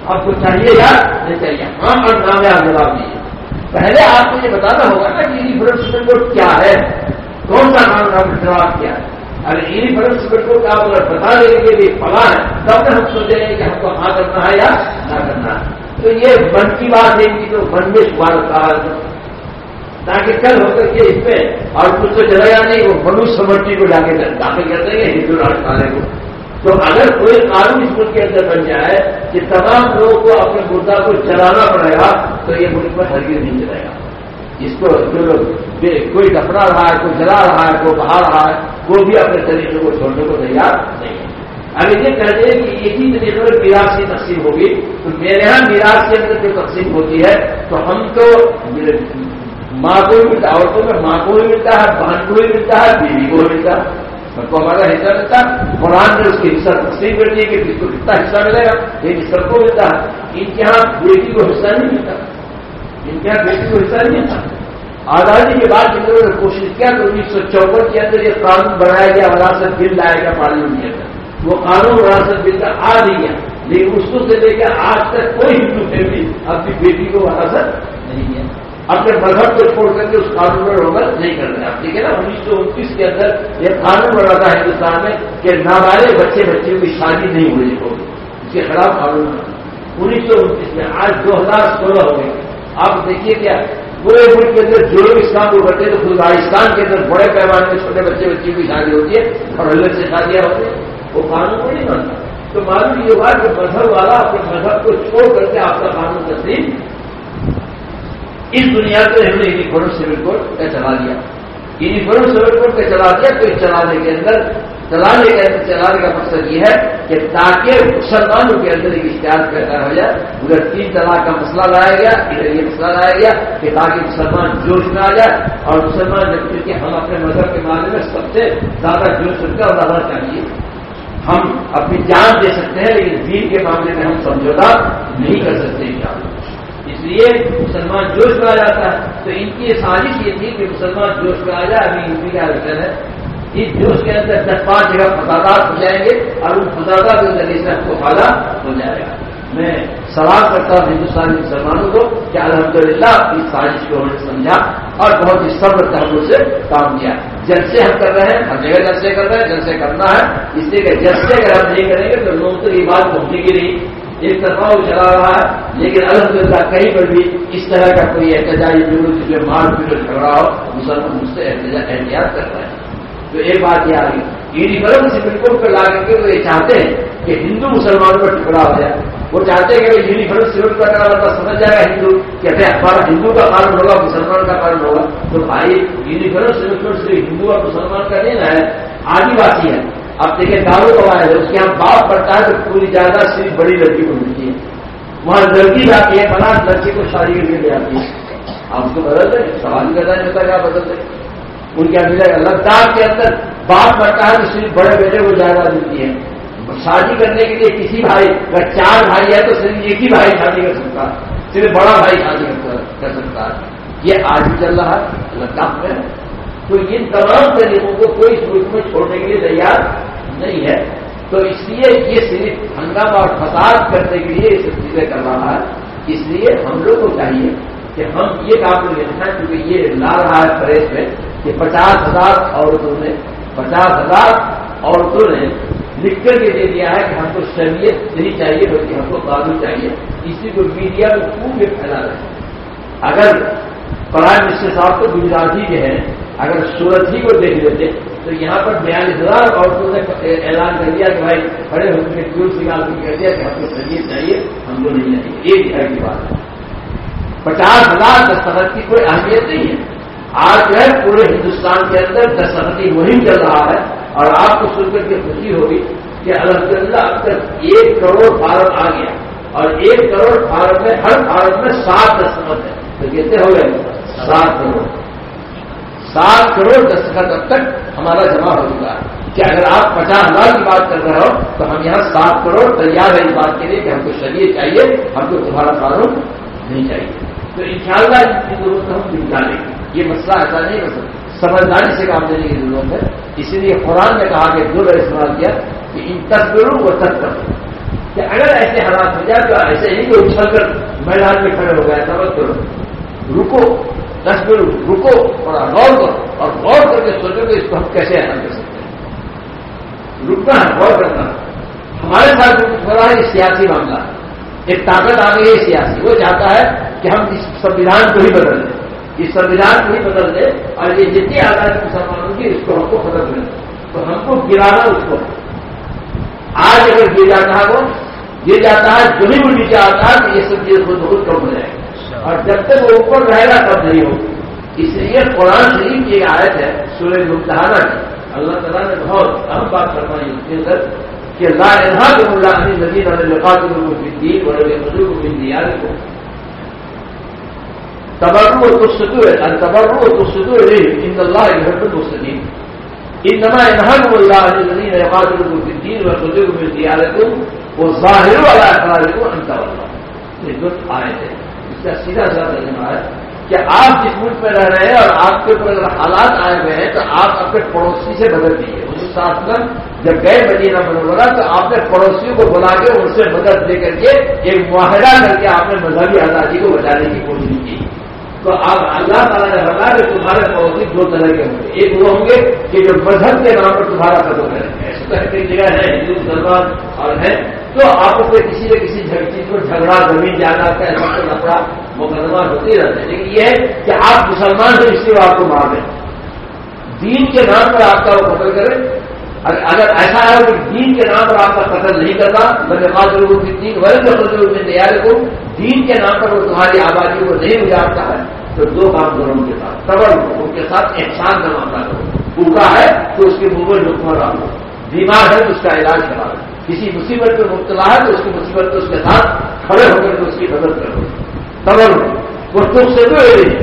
آپ کو چاہیے یا نہیں چاہیے؟ ہاں اور نام آپ جواب دیجیے پہلے آپ کو یہ بتانا ہوگا نا کہ یونیفارم سول کوڈ کیا ہے۔ کون سا نام کا جواب کیا ہے اگر یونیفارم سول کوڈ آپ اگر بتا دیں گے کہ فلاں ہے۔ تب ہم سوچیں گے کہ ہم کو ہاں کرنا ہے یا نہ کرنا ہے۔ تو یہ من کی بات ہے کہ تو من میں شمار ہوتا ہے۔ تاکہ کل ہو کر کے اس پہ اور کچھ تو چلا گا نہیں، وہ منو سمٹی کو جا کے داخل کرتے ہیں، ہندو راجستھانے کو۔ تو اگر کوئی قانون اس ملک کے اندر بن جائے کہ تمام لوگوں کو اپنے مردہ کو چلانا پڑے گا، تو یہ ملک میں ہرگز نہیں چلے گا۔ اس کو جو لوگ کوئی دفنا رہا ہے، کوئی جلا رہا ہے، کوئی بہا رہا ہے، وہ بھی اپنے طریقے کو چھوڑنے کو تیار نہیں ہے۔ اگر یہ کہتے ہیں کہ ایک ہی طریقے پر میراث کی تقسیم ہوگی۔ تو میرے یہاں میراث کے اندر جو تقسیم ہوتی ہے، تو ہم تو ماں کو بھی ملتا عورتوں میں ماں کو بھی ملتا ہے، بہن کو بھی ملتا ہے، بیوی کو بھی ملتا ہے۔ سب کو ہمارا حصہ ملتا ہے۔ قرآن نے اس کی حصہ تقسیم کر دی کہ کس کو کتنا حصہ ملے گا لیکن سب کو ملتا ہے۔ ان کے یہاں بیٹی کو حصہ نہیں ملتا۔ ان کے یہاں بیٹی کو حصہ نہیں ملتا۔ آزادی کے بعد جن لوگوں نے کوشش کیا تو انیس سو چوپن کے اندر یہ قانون بنایا گیا، وراثت بل لایا گیا پارلیمنٹ کے اندر وہ قانون وراثت بل کا آ نہیں گیا، لیکن اس کو سے لے کے آج تک کوئی ہندو فیملی اپنی بیٹی کو وراثت نہیں کیا اپنے مذہب کو چھوڑ کر کے اس قانون پر روگل نہیں کر رہے۔ آپ ٹھیک ہے نا، انیس سو انتیس کے اندر یہ قانون بنا تھا ہندوستان میں کہ نابالغ بچے بچیوں کی شادی نہیں ہوئی ہوگی۔ اس کے خلاف قانون بنا۔ انیس سو انتیس میں آج دو ہزار سولہ ہو گئے۔ آپ دیکھیے کیا پورے ملک کے اندر جو لوگ اسلام کو کرتے ہیں تو خود راجستھان کے اندر بڑے پیمانے میں چھوٹے بچے بچیوں کی شادی ہوتی ہے اور حلت سے شادیاں ہوتی ہیں۔ وہ قانون کو نہیں مانتا۔ تو معلوم یہ ہوا کہ مذہب والا اپنے مذہب کو چھوڑ کر کے آپ کا قانون تسلیم اس دنیا سے ہم نے یونیفارم سول کوڈ کا چلا دیا۔ یونیفارم سول کوڈ کا چلا دیا تو اس چلانے کے اندر چلانے کے اندر چلانے کا مقصد یہ ہے کہ تاکہ مسلمانوں کے اندر ایک اشتہار پیدا ہو جائے۔ ادھر تین طلاق کا مسئلہ لایا گیا ادھر یہ مسئلہ لایا گیا کہ تاکہ مسلمان جوش میں آ جائے۔ اور مسلمان جبکہ ہم اپنے مذہب کے بارے میں سب سے زیادہ جوش رکھتے اور زیادہ چاہیے۔ ہم اپنی جان دے سکتے ہیں، لیکن دین کے معاملے میں ہم سمجھوتا نہیں کر سکتے ان اس لیے مسلمان جوش میں آ جاتا ہے۔ تو ان کی سازش یہ تھی کہ مسلمان جوش میں آ جائے، ابھی ان کی کیا رکھتے ہیں اس جوش کے اندر دس پانچ جگہ فسادات ہو جائیں گے اور ان فسادات کے ذریعے سے کو فائدہ ہو جائے گا۔ میں سوال کرتا ہوں ہندوستانی مسلمانوں کو کہ الحمدللہ للہ اس سازش کو انہوں نے سمجھا اور بہت ہی صبر تحمل سے کام کیا۔ جلسے ہم کر رہے ہیں، ہر جگہ جلسے کر رہے ہیں، جلسے کرنا ہے۔ اس لیے کہ جلسے اگر ہم نہیں کریں گے تو لوگوں کو یہ بات پہنچے گی نہیں۔ ایک طرفہ وہ چلا رہا ہے، لیکن الحمدللہ کہیں پر بھی اس طرح کا کوئی احتجاجی جو مار پیٹ جھگڑا ہو، مسلمان مجھ سے احتیاط کر رہے ہیں۔ تو ایک بات یہ آ گئی یونیفارم سپریم کورٹ پہ لا کر کے وہ یہ چاہتے ہیں کہ ہندو مسلمانوں پر ٹکڑا ہو جائے۔ وہ چاہتے ہیں کہ یونیفارم سپریم کورٹ کا والا سمجھ جائے گا ہندو کہ ہمارا ہندو کا قانون ہوگا، مسلمان کا قانون ہوگا۔ تو بھائی یونیفارم سپریم کورٹ صرف ہندو اور مسلمان کا نہیں ہے آدی واسی ہے۔ اب دیکھیں داروں کا ہے، اس کے یہاں باپ پڑتا ہے تو پوری جائیداد صرف بڑی لڑکی کو ملتی ہے۔ وہاں لڑکی جاتی ہے بنا لڑکی کو شادی کے لیے لے آتی ہے۔ آپ اس کو بدل دیں سوال پیدا نہیں ہوتا، کیا بدل دیں ان کے اندر لداخ کے اندر باپ بڑھتا ہے تو صرف بڑے بیٹے کو جائیداد ملتی ہے شادی کرنے کے لیے کسی بھائی، اگر چار بھائی ہے تو صرف ایک ہی بھائی شادی کر سکتا ہے۔ صرف بڑا بھائی شادی کر سکتا ہے یہ آج بھی چل رہا ہے لداخ میں تو ان تمام طریقوں کو کوئی اس ملک میں چھوڑنے کے لیے تیار نہیں ہے۔ تو اس لیے یہ صرف ہنگامہ اور فساد کرنے کے لیے یہ سب چیزیں کر رہا ہے۔ اس لیے ہم لوگ کو چاہیے کہ ہم یہ کام کو لکھنا ہے کیونکہ یہ لا رہا ہے پریس میں۔ کہ پچاس ہزار عورتوں نے پچاس ہزار عورتوں نے لکھ کر کے دے دیا ہے کہ ہم کو شہریت نہیں چاہیے، بلکہ ہم کو قانون چاہیے۔ اسی کو میڈیا میں خوب یہ پھیلا رہے ہیں۔ اگر پرائم منسٹر صاحب تو گجراتی کے ہیں، اگر سورت ہی کو دیکھ لیتے، تو یہاں پر بیالیس ہزار عورتوں نے اعلان کر دیا کہ بھائی کھڑے ہو کے ٹول سنگال کو کہہ دیا کہ ہم کو شریعت چاہیے، ہم کو نہیں چاہیے۔ ایک گھر کی بات ہے۔ پچاس ہزار دستخط کی کوئی اہمیت نہیں ہے۔ آج جو ہے پورے ہندوستان کے اندر دستخطی مہم چل رہا ہے اور آپ کو سن کر کے خوشی ہوگی کہ الحمد للہ اب تک ایک کروڑ فارم آ گیا اور ایک کروڑ فارم میں ہر فارم میں سات دستخط ہے تو کتنے ہو گئے؟ سات کروڑ۔ سات کروڑ دستخط اب تک ہمارا جمع ہو چکا ہے۔ کہ اگر آپ پچاس ہزار کی بات کر رہے ہو تو ہم یہاں سات کروڑ تیار ہے اس بات کے لیے کہ ہم کو شریعت چاہیے، ہم کو تمہارا قانون نہیں چاہیے۔ تو ان شاء اللہ ان کی ضرورت ہم نکالیں۔ گے یہ مسئلہ ایسا نہیں کر سکتا۔ سمجھداری سے کام دینے کی ضرورت ہے اسی لیے قرآن نے کہا کہ جو استعمال کیا کہ ان تصویروں کو تک کرو کہ اگر ایسے حالات ہو جائے تو ایسے ہی کہ اچھل کر میدان میں کھڑے ہو گئے، سمجھ کرو رکو تصویر رکو اور غور کرو۔ اور غور کر کے سوچو کہ اس کو ہم کیسے حل کر سکتے ہیں۔ رکنا ہے، غور کرنا۔ ہمارے ساتھ جو کچھ ہو رہا ہے، یہ سیاسی معاملہ ایک طاقت آ گئی ہے سیاسی۔ وہ چاہتا ہے کہ ہم اس سنویدھان کو ہی بدل دیں۔ اس سنویدھان کو ہی بدل دیں اور یہ جتنی آزادی مسلمانوں کی اس کو ہم کو ختم کریں تو ہم کو گرانا اس کو۔ آج اگر گر جاتا ہے وہ گر جاتا ہے، جو بھی وہ نیچے آتا ہے، تو یہ سب چیز خود بہت کم ہو جائے گا اور جب تک وہ اوپر رہے گا، تب نہیں ہوگی۔ اس لیے قرآن شریف کی آیت ہے سورج ممتحانہ کی۔ اللہ تعالیٰ نے بہت اہم بات کروائی اس کے اندر کہ لا الہ الا اللہ نذیر علی لقاتلهم الدین ولا یخرجوکم من تبرؤ وتسدوا ان تبرؤ وتسدوا الیہ ان اللہ یحب المسلمین انما ينهاكم الله عن الذين يقاتلون في الدين ويخرجوكم من دياركم وظاهروا على اخراجكم ان تولوا یہ دو آئے تھے اس کا سیدھا سا ترجمہ ہے کہ آپ جس ملک میں رہ رہے ہیں اور آپ کے اوپر اگر حالات آئے ہوئے ہیں تو آپ اپنے پڑوسی سے بدل دیجیے اس ساتھ جب گئے مدینہ منورہ تو آپ نے پڑوسیوں کو بلا کے ان سے مدد دے کر کے ایک معاہدہ کر کے آپ نے مذہبی آزادی کو بچانے کی کوشش کی۔ تو آپ اللہ تعالیٰ نے بتا کہ تمہارے پڑوسی دو طرح کے ہوں گے۔ ایک وہ ہوں گے کہ جو مذہب کے نام پر تمہارا قدم کریں ایسے جگہ ہے، ہندو، مسلمان اور ہے۔ تو آپ کو کسی نہ کسی چیز کو جھگڑا، زمین جائیداد کا ایسا لفڑا مقدمہ ہوتے رہتے ہیں لیکن یہ ہے کہ آپ مسلمان سے اس لیے آپ کو مار دیں۔ دین کے نام پر آپ کا وہ قتل کریں اگر ایسا ہے کہ دین کے نام پر آپ کا قتل نہیں کرتا میں خاص دین ورن میں تیار کو دین کے نام پر وہ تمہاری آبادی کو نہیں گزارتا ہے۔ تو دو کام کرو ان کے ساتھ تبر ان کے ساتھ احسان کا معاملہ کرو۔ بھوکا ہے تو اس کے منہ میں لکما ڈالو بیمار ہے تو اس کا علاج کرا دو کسی مصیبت پہ مبتلا ہے تو اس کی مصیبت کو اس کے ساتھ کھڑے ہو کر کے اس کی مدد کرو۔ تبر وہ تم سے تو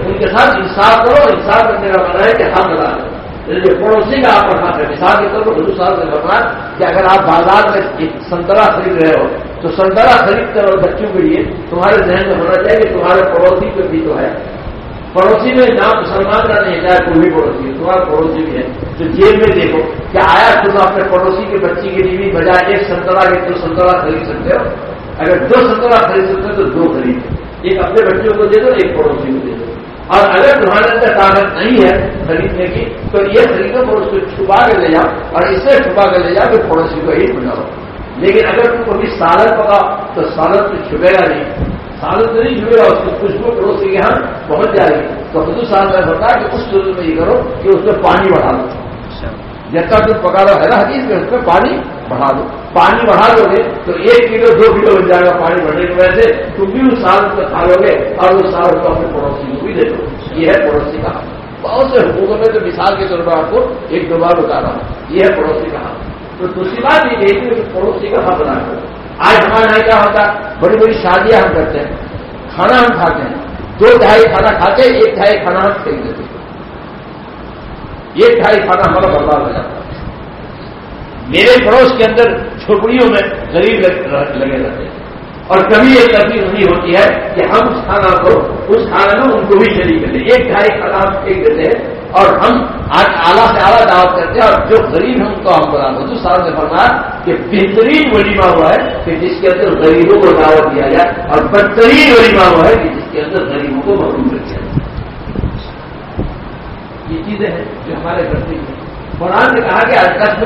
ان کے ساتھ انصاف کرو۔ انصاف کرنے کا مانا ہے کہ ہم بتا دو پڑوسی کا آپ رکھنا ہے، مثال کے طور پر حضور صاحب نے بتایا کہ اگر آپ بازار میں سنترا خرید رہے ہو، تو سنترا خرید کر اور بچوں کے لیے تمہارے ذہن میں ہونا چاہیے کہ تمہارے پڑوسی پہ بھی تو ہے۔ پڑوسی میں نام مسلمان کا نہیں چاہے کوئی بھی پڑوسی ہے۔ تمہارا پڑوسی بھی ہے۔ تو جیل میں دیکھو کہ آیا تم اپنے پڑوسی کے بچی کے لیے بھی بجائے ایک سنترا کے تو سنترا خرید سکتے ہو۔ اگر دو سنترا خرید سکتے ہو تو دو خرید۔ ایک اپنے بچوں کو دے دو، ایک پڑوسی کو دے دو۔ اور اگر تمہارے اندر طاقت نہیں ہے خریدنے کی، تو یہ خریدو اور اس کو چھپا کے لے جاؤ اور اسے چھپا کے لے جاؤ کہ پڑوسی کو ہی بناؤ لیکن اگر تم کبھی سالن پکاؤ تو سالن تو چھپے گا نہیں۔ سالن تو نہیں چھپے گا اس کی خوشبو پڑوسی کے یہاں پہنچ جائے گی تو خود سال میں بتا کہ اس صورت میں یہ کرو کہ اس میں پانی بڑھا دو۔ جب تک تم پکا لو ہے نا حدیث میں اس میں پانی بڑھا دو۔ پانی بڑھا دو گے تو ایک کلو دو کلو بن جائے گا پانی بڑھنے کی وجہ سے۔ تم بھی اس سال کو کھا لو گے اور اس سال کو اپنے پڑوسی کو بھی دے دو۔ یہ ہے پڑوسی کا بہت سے حقوقوں میں تو مثال کے طور پر آپ کو ایک دو بار بتا رہا ہوں۔ یہ ہے پڑوسی کا حق۔ تو دوسری بات یہ کہ پڑوسی کا حق بنا کرو۔ آج ہمارے یہاں کیا ہوتا، بڑی بڑی شادیاں ہم کرتے ہیں، کھانا ہم کھاتے ہیں۔ دو ڈھائی کھانا کھاتے ایک ڈھائی کھانا ہم پھینک دیتے ایک ڈھائی کھانا ہمارا برباد ہو جاتا میرے پڑوس کے اندر جھوپڑیوں میں غریب لگے رہتے ہیں۔ اور کبھی یہ تکلیف نہیں ہوتی ہے کہ ہم اس کھانا کو اس کھانے میں ان کو بھی شریک کرتے ایک ڈھائی کھانا ہم پھینک دیتے ہیں اور ہم آج اعلیٰ سے اعلیٰ دعوت کرتے ہیں اور جو غریب ہیں ان کو ہم بنا دو صاحب نے فرمایا کہ بہترین ولیمہ ہوا ہے کہ جس کے اندر غریبوں کو دعوت دیا جائے اور بدترین ولیمہ ہوا ہے کہ جس کے اندر غریبوں کو محروم کر دیا جائے۔ یہ چیزیں ہیں جو ہمارے کرتے ہیں۔ قرآن نے کہا کہ آج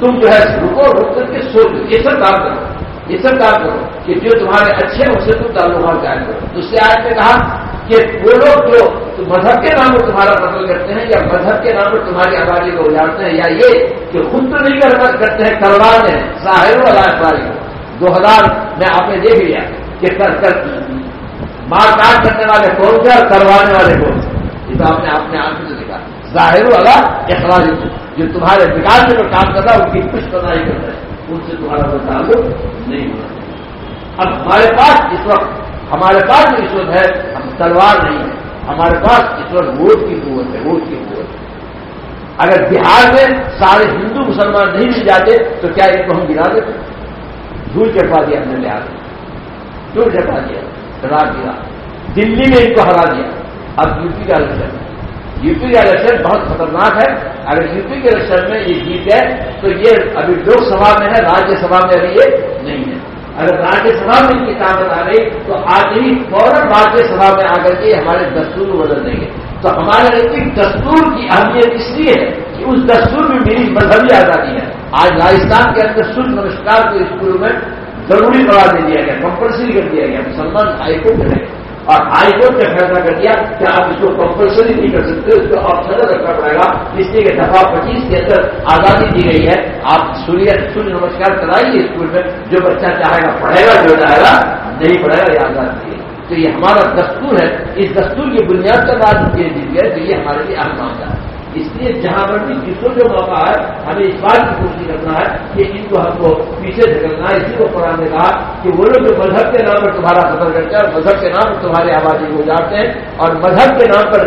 تم جو ہے رکو، رک کر کے سوچ یہ سب کام کرو۔ یہ سب کام کرو کہ جو تمہارے اچھے ہیں اسے تم تعلقات قائم کرو۔ تو اس سے آج میں کہا کہ وہ لوگ جو مذہب کے نام پر تمہارا قتل کرتے ہیں یا مذہب کے نام پر تمہاری آبادی کو اجاڑتے ہیں یا یہ کہ خود تو نہیں کرتے ہیں کروانے ہیں ساحل والا اخباری کو دو ہزار میں آپ نے دیکھ لیا کہ کر کر مار کاٹ کرنے والے کون تھے اور کروانے والے کون تھے۔ یہ تو آپ نے اپنے آپ سے دیکھا۔ ظاہر والا اخراج۔ جو تمہارے وکاس میں جو کام کر رہا ہے، ان کی کچھ پتا نہیں کرتا ہے۔ ان سے تمہارا کوئی تعلق نہیں ہونا اب ہمارے پاس اس وقت ہمارے پاس جو اس وقت ہے، ہم تلوار نہیں ہے ہمارے پاس اس وقت ووٹ کی قوت ہے، ووٹ کی قوت ہے۔ اگر بہار میں سارے ہندو مسلمان نہیں مل جاتے، تو کیا ان کو ہم گرا دیتے؟ دھول چڑھا دیا ہم نے لے دھول چڑھا دیا رات گرا۔ دلی میں ان کو ہرا دیا۔ اب یو پی کا الیکشن یو پی کا الیکشن بہت خطرناک ہے۔ اگر یو پی کے الیکشن میں یہ جیت ہے، تو یہ ابھی لوک سبھا میں ہے راجیہ سبھا میں ابھی یہ نہیں ہے۔ اگر راجیہ سبھا میں ان کی طاقت آ گئی، تو آج ہی فوراً راجیہ سبھا میں آ کر کے ہمارے دستور کو بدل دیں گے۔ تو ہمارے نزدیک دستور کی اہمیت اس لیے ہے کہ اس دستور میں میری مذہبی آزادی ہے۔ آج راجستھان کے اندر سر نمسکار کو اسکولوں میں ضروری بڑھا دے دیا گیا، کمپلسری کر دیا گیا، مسلمان ہائی کورٹ میں اور ہائی کورٹ نے فیصلہ کر دیا کہ آپ اس کو کمپلسری نہیں کر سکتے، اس کو آپشنل رکھنا پڑے گا۔ اس لیے کہ دفعہ پچیس کے اندر آزادی دی گئی ہے۔ آپ سوریہ سوریہ نمسکار کرائیے اسکول میں، جو بچہ چاہے گا پڑھے گا، جو چاہے گا نہیں پڑھے گا، یہ آزادی دی تو یہ ہمارا دستور ہے۔ اس دستور کی بنیاد کا آج دی گئی تو یہ ہمارے لیے اہم معاملہ ہے۔ اس لیے جہاں پر بھی جس کو جو موقع ہے ہمیں اس بات کی کوشش کرنا ہے کہ ان کو ہم کو پیچھے دھکلنا ہے۔ اسی کو قرآن نے کہا کہ وہ لوگ جو مذہب کے نام پر تمہارا سفر کرتے ہیں اور مذہب کے نام پر تمہاری آبادی کو جاتے ہیں اور مذہب کے نام پر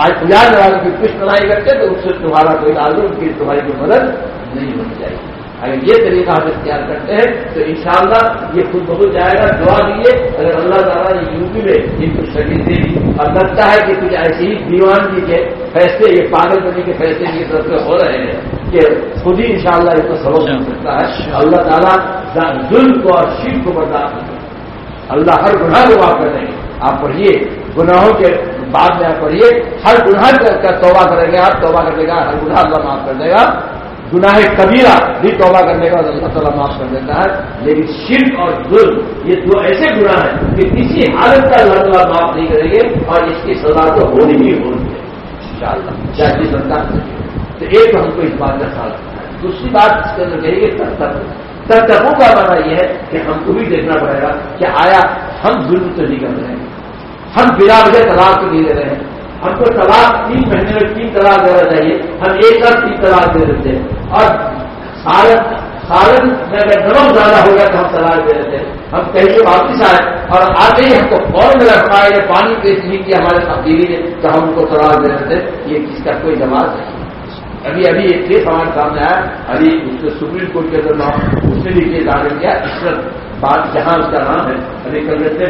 اجاڑنے والوں کی کچھ بنائی کرتے ہیں، تو اس سے تمہارا کوئی تعلق کی تمہاری کوئی مدد نہیں ہونی چاہیے اگر یہ طریقہ ہم اختیار کرتے ہیں تو انشاءاللہ یہ خود بہت جائے گا، دعا دیے اگر اللہ تعالیٰ نے یو پی میں ان کو شکیل دے دی اور لگتا ہے کہ کچھ ایسی ہی دیوان کی کے فیصلے، یہ پاگل بنی کے فیصلے کی طرف سے ہو رہے ہیں کہ خود ہی انشاءاللہ اس کو سبق مل سکتا ہے۔ اللہ تعالیٰ ظلم کو اور شیخ کو برداشت اللہ ہر گناہ کو معاف کر دیں گے آپ پڑھیے، گناہوں کے بعد میں آپ پڑھیے، ہر گناہ کا توبہ کریں گے آپ توبہ کر دے گا ہر گناہ اللہ معاف کر دے گا۔ گناہ کبیرہ بھی توبہ کرنے کا اللہ تعالیٰ معاف کر دیتا ہے، لیکن شرک اور ظلم، یہ دو ایسے گناہ ہیں کہ کسی حالت کا اللہ تعالیٰ معاف نہیں کریں گے اور اس کی سزا تو ہونی ہی ہونی ہے ان شاء اللہ چاہیے سرکار تو ایک تو ہم کو اس بات کا خیال رکھنا ہے۔ دوسری بات اس کے اندر کہیں گے تب تب کا مانا یہ ہے کہ ہم کو بھی دیکھنا پڑے گا کہ آیا ہم ظلم تو نہیں کر رہے ہیں، ہم بلا وجہ طلاق تو نہیں دے رہے ہیں۔ ہم کو طلاق تین مہینے میں تین طلاق دینا چاہیے۔ ہم ایک ساتھ تین طلاق دے دیتے ہیں۔ اور سالن سالن میں اگر نرم زیادہ ہو گیا تو ہم طلاق دے دیتے ہیں۔ ہم کہیں واپس آئے اور آتے ہی ہم کو فوراً میں رکھ پائے پانی پیش نہیں کیا ہمارے ساتھ بیوی نے تو ہم ان کو طلاق دے دیتے یہ کس کا کوئی جواب نہیں۔ ابھی ابھی ایک کیس ہمارے سامنے آیا۔ ابھی اس کو سپریم کورٹ کے اندر اس نے بھی کیس آگے کیا، عشرت بات جہاں اس کا نام ہے۔ ابھی کل رہتے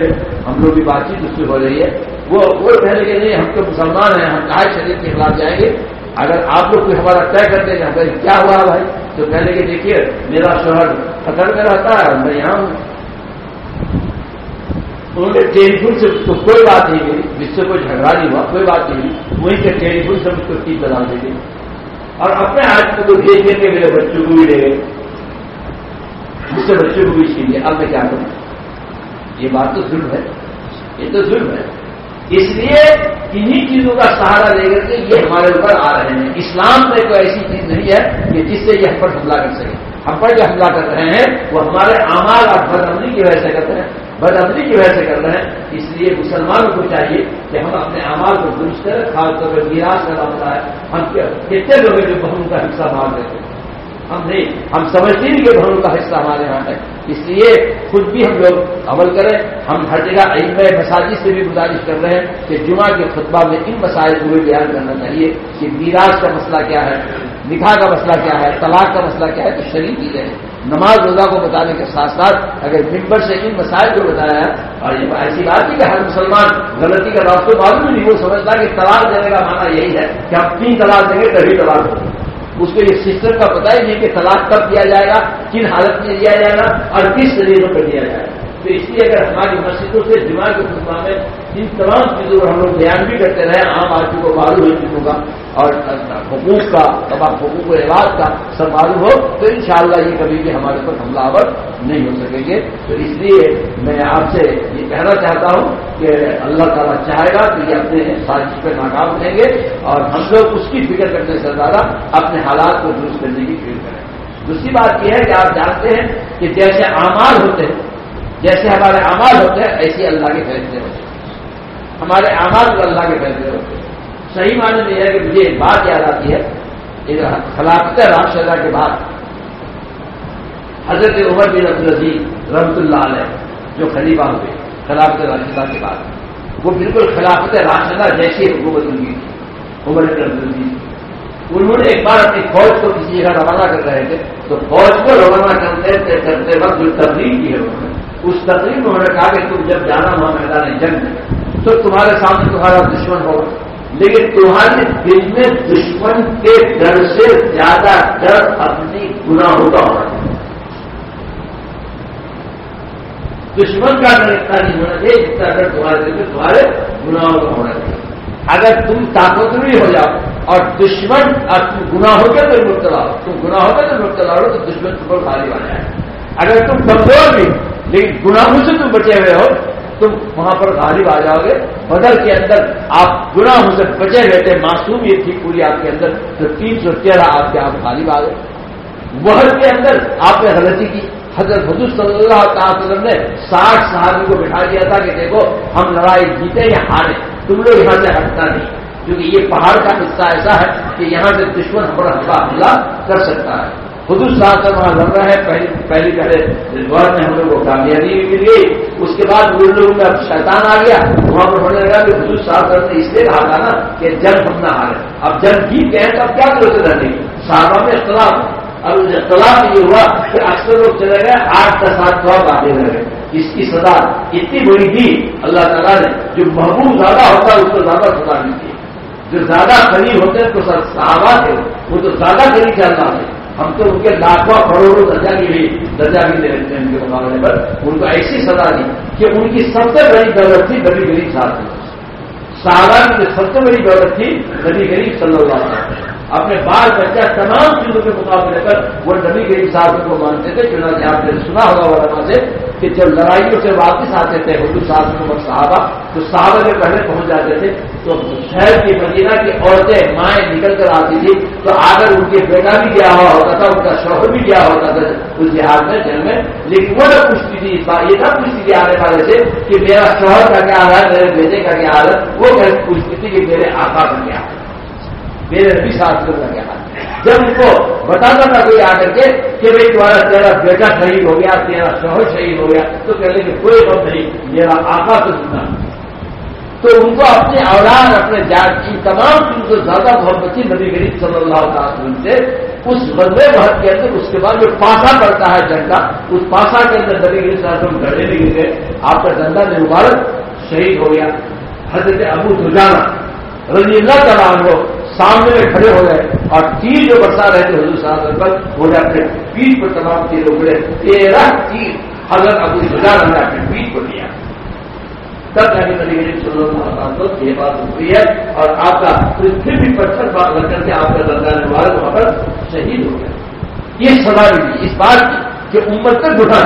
ہم لوگ بھی بات چیت اس سے ہو رہی ہے۔ وہ وہ پہلے کہ نہیں، ہم تو مسلمان ہیں، ہم کہا شریف کے خلاف جائیں گے۔ اگر آپ لوگ کوئی ہمارا طے کرتے ہیں ہمیں کیا ہوا بھائی، تو پہلے کہ دیکھیے، میرا شوہر قطر میں رہتا ہے میں یہاں ہوں انہوں نے ٹیلی فون سے تو کوئی بات نہیں ہوئی جس سے کوئی جھگڑا نہیں ہوا، کوئی بات نہیں وہیں سے ٹیلی فون سے مجھ کو ٹی بنا دے گی اور اپنے آج کو تو دیکھ کے میرے بچوں کو بھی لے گئے۔ مجھ سے بچوں کو بھی چھین اب میں کیا کروں؟ یہ بات تو ظلم ہے۔ یہ تو ظلم ہے۔ اس لیے انہی چیزوں کا سہارا لے کر کے یہ ہمارے اوپر آ رہے ہیں۔ اسلام میں کوئی ایسی چیز نہیں ہے کہ جس سے یہ ہم پر حملہ کر سکے۔ ہم پر جو حملہ کر رہے ہیں، وہ ہمارے اعمال اور بدعملی کی وجہ سے کرتے ہیں۔ بدعملی کی وجہ سے کر رہے ہیں۔ اس لیے مسلمانوں کو چاہیے کہ ہم اپنے اعمال کو درست کریں، خاص طور پر میراث کرنا ہوتا ہے ہم کتنے لوگ جو بہنوں کا حصہ مار دیتے ہیں۔ ہم نہیں، ہم سمجھتے نہیں کہ دھرم کا حصہ ہمارے یہاں ہے۔ اس لیے خود بھی ہم لوگ عمل کریں۔ ہم ہر جگہ علم مساجد سے بھی گزارش کر رہے ہیں کہ جمعہ کے خطبہ میں ان مسائل کو بھی بیان کرنا چاہیے کہ میراج کا مسئلہ کیا ہے، نکاح کا مسئلہ کیا ہے، طلاق کا مسئلہ کیا ہے تو شریف چیزیں ہیں نماز روزہ کو بتانے کے ساتھ ساتھ اگر ممبر سے ان مسائل کو بتایا ہے، اور یہ ایسی بات نہیں کہ ہر مسلمان غلطی کا راستہ معلوم نہیں، وہ سمجھتا کہ طلاق دینے کا معنی یہی ہے کہ ہم تین طلاق دیں گے تبھی طلاق ہوگی۔ اس کو یہ سسٹم کا پتا ہی نہیں کہ طلاق کب دیا جائے گا، کن حالت میں دیا جائے گا اور کس طریقے پر دیا جائے گا۔ تو اس لیے اگر ہماری مسجدوں سے دماغ کے خطبہ میں ان تمام چیزوں کو ہم لوگ بیان بھی کرتے رہے، عام آدمی کو معلوم ہو چیزوں کا اور حقوق کا، تمام حقوق و رواج کا سب معلوم ہو، تو انشاءاللہ یہ کبھی بھی ہمارے اوپر حملہ آور نہیں ہو سکیں گے۔ تو اس لیے میں آپ سے یہ کہنا چاہتا ہوں کہ اللہ تعالیٰ چاہے گا تو یہ اپنے سازش پہ ناکام دیں گے اور ہم لوگ اس کی فکر کرنے سے زیادہ اپنے حالات کو درست کرنے کی فکر کریں۔ دوسری بات یہ ہے کہ آپ جانتے ہیں کہ جیسے اعمال ہوتے ہیں جیسے ہمارے اعمال ہوتے ہیں ایسے اللہ کے فیصلے ہوتے ہیں۔ ہمارے اعمال اللہ کے فیصلے ہوتے ہیں۔ صحیح معنی میں ہے کہ مجھے ایک بات یاد آتی ہے خلافت راشدہ کے بعد، حضرت عمر بن عبدالعزیز رحمت اللہ علیہ، جو خلیفہ ہوئے خلافت راشدہ کے بعد، وہ بالکل خلافت راشدہ جیسی حکومت ان کی تھی، عمر بن عبدالعزیز انہوں نے ایک بار اپنی فوج کو کسی جگہ روانہ کر رہے تھے، تو فوج کو روانہ کرتے کرتے وقت جو تبدیل کی ہے انہوں نے اس تقریب میں انہوں نے کہا کہ تم جب جانا وہاں میدان جنگ میں، تو تمہارے سامنے تمہارا دشمن ہوگا۔ لیکن تمہارے دل میں دشمن کے ڈر سے زیادہ ڈر اپنی گناہوں کا ہونا۔ چاہیے دشمن کا ڈر اتنا نہیں ہونا چاہیے جتنا ڈر تمہارے دل میں تمہارے گناہوں کا ہونا چاہیے۔ اگر تم طاقتوری ہو جاؤ اور دشمن تم گنا ہو کے تو مبتلا ہو، تم گنا ہو کے تو مبتلا ہو تو دشمن تم پر بھاری بن جائے۔ اگر تم کمزور بھی لیکن گناہوں سے تم بچے ہوئے ہو، تم وہاں پر غالب آ جاؤ گے بدل کے اندر آپ گناہوں سے بچے ہوئے تھے، معصوم یہ تھی پوری آپ کے اندر، تو تین سو تیرہ آپ کے آپ غالب آ گئے۔ وحر کے اندر آپ نے غلطی کی، حضرت حضور صلی اللہ تعالی وسلم نے ساٹھ صحابی کو بٹھا دیا تھا کہ دیکھو، ہم لڑائی جیتے یا ہارے، تم لوگ یہاں سے ہٹنا نہیں، کیونکہ یہ پہاڑ کا حصہ ایسا ہے کہ یہاں سے دشمن ہمارا حملہ کر سکتا ہے۔ حضور صاحب وہاں لڑ رہا ہے، پہلی پہلی پہلے دور میں ہم لوگ کو کامیابی مل گئی۔ اس کے بعد وہ لوگوں میں شیطان آ گیا۔ وہاں پر ہونے لگا کہ حضور صاحب نے اس لیے کہا تھا نا کہ جنگ ہم نہ ہارے اب جنگ جیت گئے تو اب کیا ضرورت رہنے صحابہ میں اختلاف۔ اب اختلاف یہ ہوا کہ اکثر لوگ چلے گئے، آٹھ کا سات سو آگے رہ گئے۔ اس کی سزا اتنی بڑی تھی، اللہ تعالیٰ نے جو محبوب زیادہ ہوتا ہے، اس کو زیادہ سزا نہیں تھی۔ جو زیادہ قریب ہوتے ہیں تو صحابہ تھے وہ تو زیادہ قریب چلتا ہے ہم تو ان کے لاکھوں کروڑوں درجہ کی بھی درجہ بھی دے رہتے ہیں ان کے مقابلے پر۔ ان کو ایسی سزا دی کہ ان کی سب سے بڑی دولت تھی نبی غریب صاحب کی۔ سارا کی سب سے بڑی دولت تھی نبی غریب صلی اللہ علیہ وسلم اپنے بال بچہ تمام چیزوں کے مقابلے پر وہ نبی غریب صاحب کو مانتے تھے، چنانچہ آپ نے سنا ہوگا وہ سے کہ جب لڑائیوں سے واپس آتے تھے، حضور صاحب کے صحابہ تو صحابہ کے پہلے پہنچ جاتے تھے، تو شہر کی مدینہ کی عورتیں مائیں نکل کر آتی تھی تو اگر ان کے بیٹا بھی گیا ہوا ہوتا تھا، ان کا شوہر بھی گیا ہوتا تھا اس لحاظ میں جنگ میں۔ لیکن وہ نہ پوچھتی تھی، اس بار یہ نہ پوچھتی تھی آنے والے سے کہ میرا شوہر کا کیا حال ہے، میرے بیٹے کا کیا حال ہے؟ وہ پوچھتی تھی کہ میرے آقا کا کیا میرے نبی صاحب کا کیا جب ان کو بتاتا تھا کوئی آ کر کے کہ بھائی تمہارا تیرا بیٹا شہید ہو گیا، تیرا شوہر شہید ہو گیا، تو کہنے کہ کوئی غم نہیں، میرا آقا تو سنا تو ان کو اپنے اولاد، اپنے جات کی تمام چیزوں سے زیادہ محبت تھی۔ نبی غریب صلی اللہ وسلم سے اس بدلے بہت کے اندر، اس کے بعد جو پاسا پڑتا ہے جنگ کا، اس پاسا کے اندر نبی غریب صلی اللہ علیہ وسلم گڑے نہیں گئے۔ آپ کا دندا نے مبارک، شہید ہو گیا۔ حضرت ابو دجانا رضی اللہ تعالیٰ عنہ سامنے میں کھڑے ہو گئے اور تیر جو برسا رہے تھے حضور صاحب پر وہ نے اپنے پیٹ پر تمام تیر اگڑے تیرہ تیر حضرت ابو دجانا نے اپنے پیٹ پر لیا۔ تب جا کے نبی کریم علیہ وسلم یہ بات ہوئی ہے اور آپ کا پھر بھی پتھر بات لگ کر کے آپ کا درگاہ مبارک وہاں پر شہید ہو گیا۔ یہ سوال بھی اس بات کی کہ امت تک بٹھا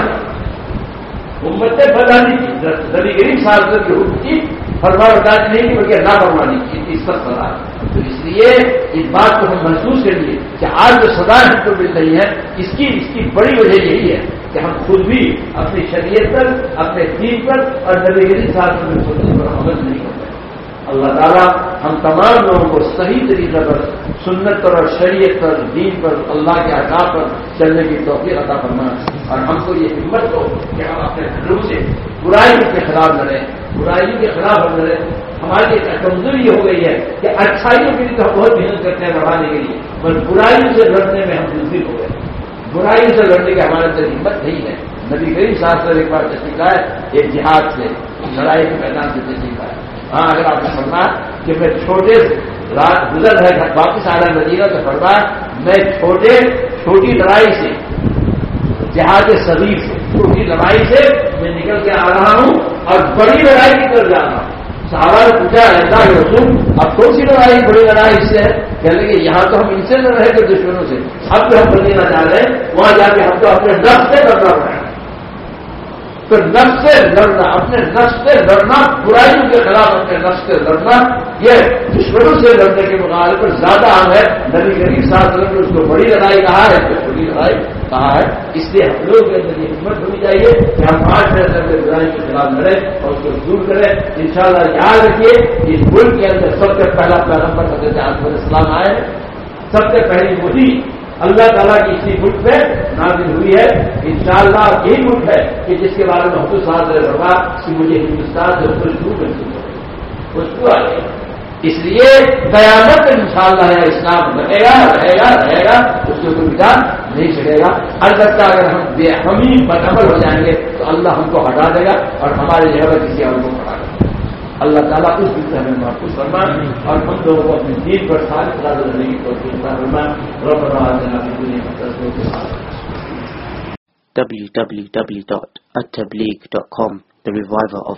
امت تک بدانی کی نبی کریم صاحب کی حکم کی فرما برداشت نہیں کی بلکہ اللہ فرمانی کی اس پر سزا تو اس لیے اس بات کو ہم محسوس کریے کہ آج جو سزا ہم کو مل رہی ہے، اس کی اس کی بڑی وجہ یہی ہے کہ ہم خود بھی اپنی شریعت پر، اپنے دین پر اور نبی صاحب پر عمل نہیں کرتے۔ اللہ تعالیٰ ہم تمام لوگوں کو صحیح طریقے پر، سنت پر اور شریعت پر، دین پر، اللہ کے احکام پر چلنے کی توفیق عطا کرنا اور ہم کو یہ ہمت ہو کہ ہم اپنے گھروں سے برائی کے خلاف لڑیں برائی کے خلاف ہم لڑیں۔ ہماری ایک کمزوری ہو گئی ہے کہ اچھائیوں کے لیے تو ہم بہت محنت کرتے ہیں بڑھانے کے لیے، پر برائی سے لڑنے میں ہم دوسری ہو گئے۔ برائی سے لڑنے کی ہمارے اندر ہمت نہیں ہے۔ نبی کریم ساتھ سر ایک بار تشریفہ ہے ایک جہاد سے، لڑائی کے میدان سے تشریفہ ہے ہاں اگر آپ نے فرما کہ میں چھوٹے رات گزر ہے واپس آ رہا مدینہ، تو فرما میں چھوٹے، چھوٹی لڑائی سے، جہاز صدیق سے، چھوٹی لڑائی سے میں نکل کے آ رہا ہوں اور بڑی لڑائی کی طرف جا رہا ہوں۔ صحابہ نے پوچھا اللہ کے رسول، اب کون سی لڑائی، بڑی لڑائی اس سے ہے؟ کہہ لیں گے یہاں تو ہم ان سے نہ رہے گے دشمنوں سے، اب جو ہم مدینہ جا رہے ہیں، وہاں جا کے ہم تو اپنے نفس سے کرنا پڑے تو نفس سے لڑنا، اپنے نفس سے لڑنا، برائیوں کے خلاف اپنے نفس سے لڑنا، یہ دشمنوں سے لڑنے کے مقابلے پر زیادہ عام ہے۔ نبی کریم صاحب نے اس کو بڑی لڑائی کہا ہے اس کو چھوٹی لڑائی کہا ہے۔ اس لیے ہم لوگ کے اندر یہ ہمت ہونی چاہیے کہ ہم پانچ فیصلے برائی کے خلاف لڑیں اور اس کو دور کریں۔ ان شاء اللہ یاد رکھیے اس ملک کے اندر سب سے پہلا پیغمبر حضرت اسلام آئے سب سے پہلی وہی اللہ تعالیٰ کی اسی ملک میں نازل ہوئی ہے۔ انشاءاللہ یہی ملک ہے کہ جس کے بارے میں حضرت صاحب نے بڑھا کہ مجھے ہندوستان سے خوشبو محسوس ہو خوشبو آ گئی۔ اس لیے قیامت ان شاء اللہ اسلام رہے گا رہے گا رہے گا اس کو کوئی مٹا نہیں سکے گا البتہ اگر ہم بے ہم ہی بدعمل ہو جائیں گے تو اللہ ہم کو ہٹا دے گا اور ہمارے جگہ کسی اور کو ہٹا دے گا۔ اللہ تعالیٰ اس دن میں محفوظ فرما اور ہم لوگوں کو اپنی دین پر سارے خلاف رہنے کی کوشش فرما رب دینا دنیا www.attableek.com The Reviver of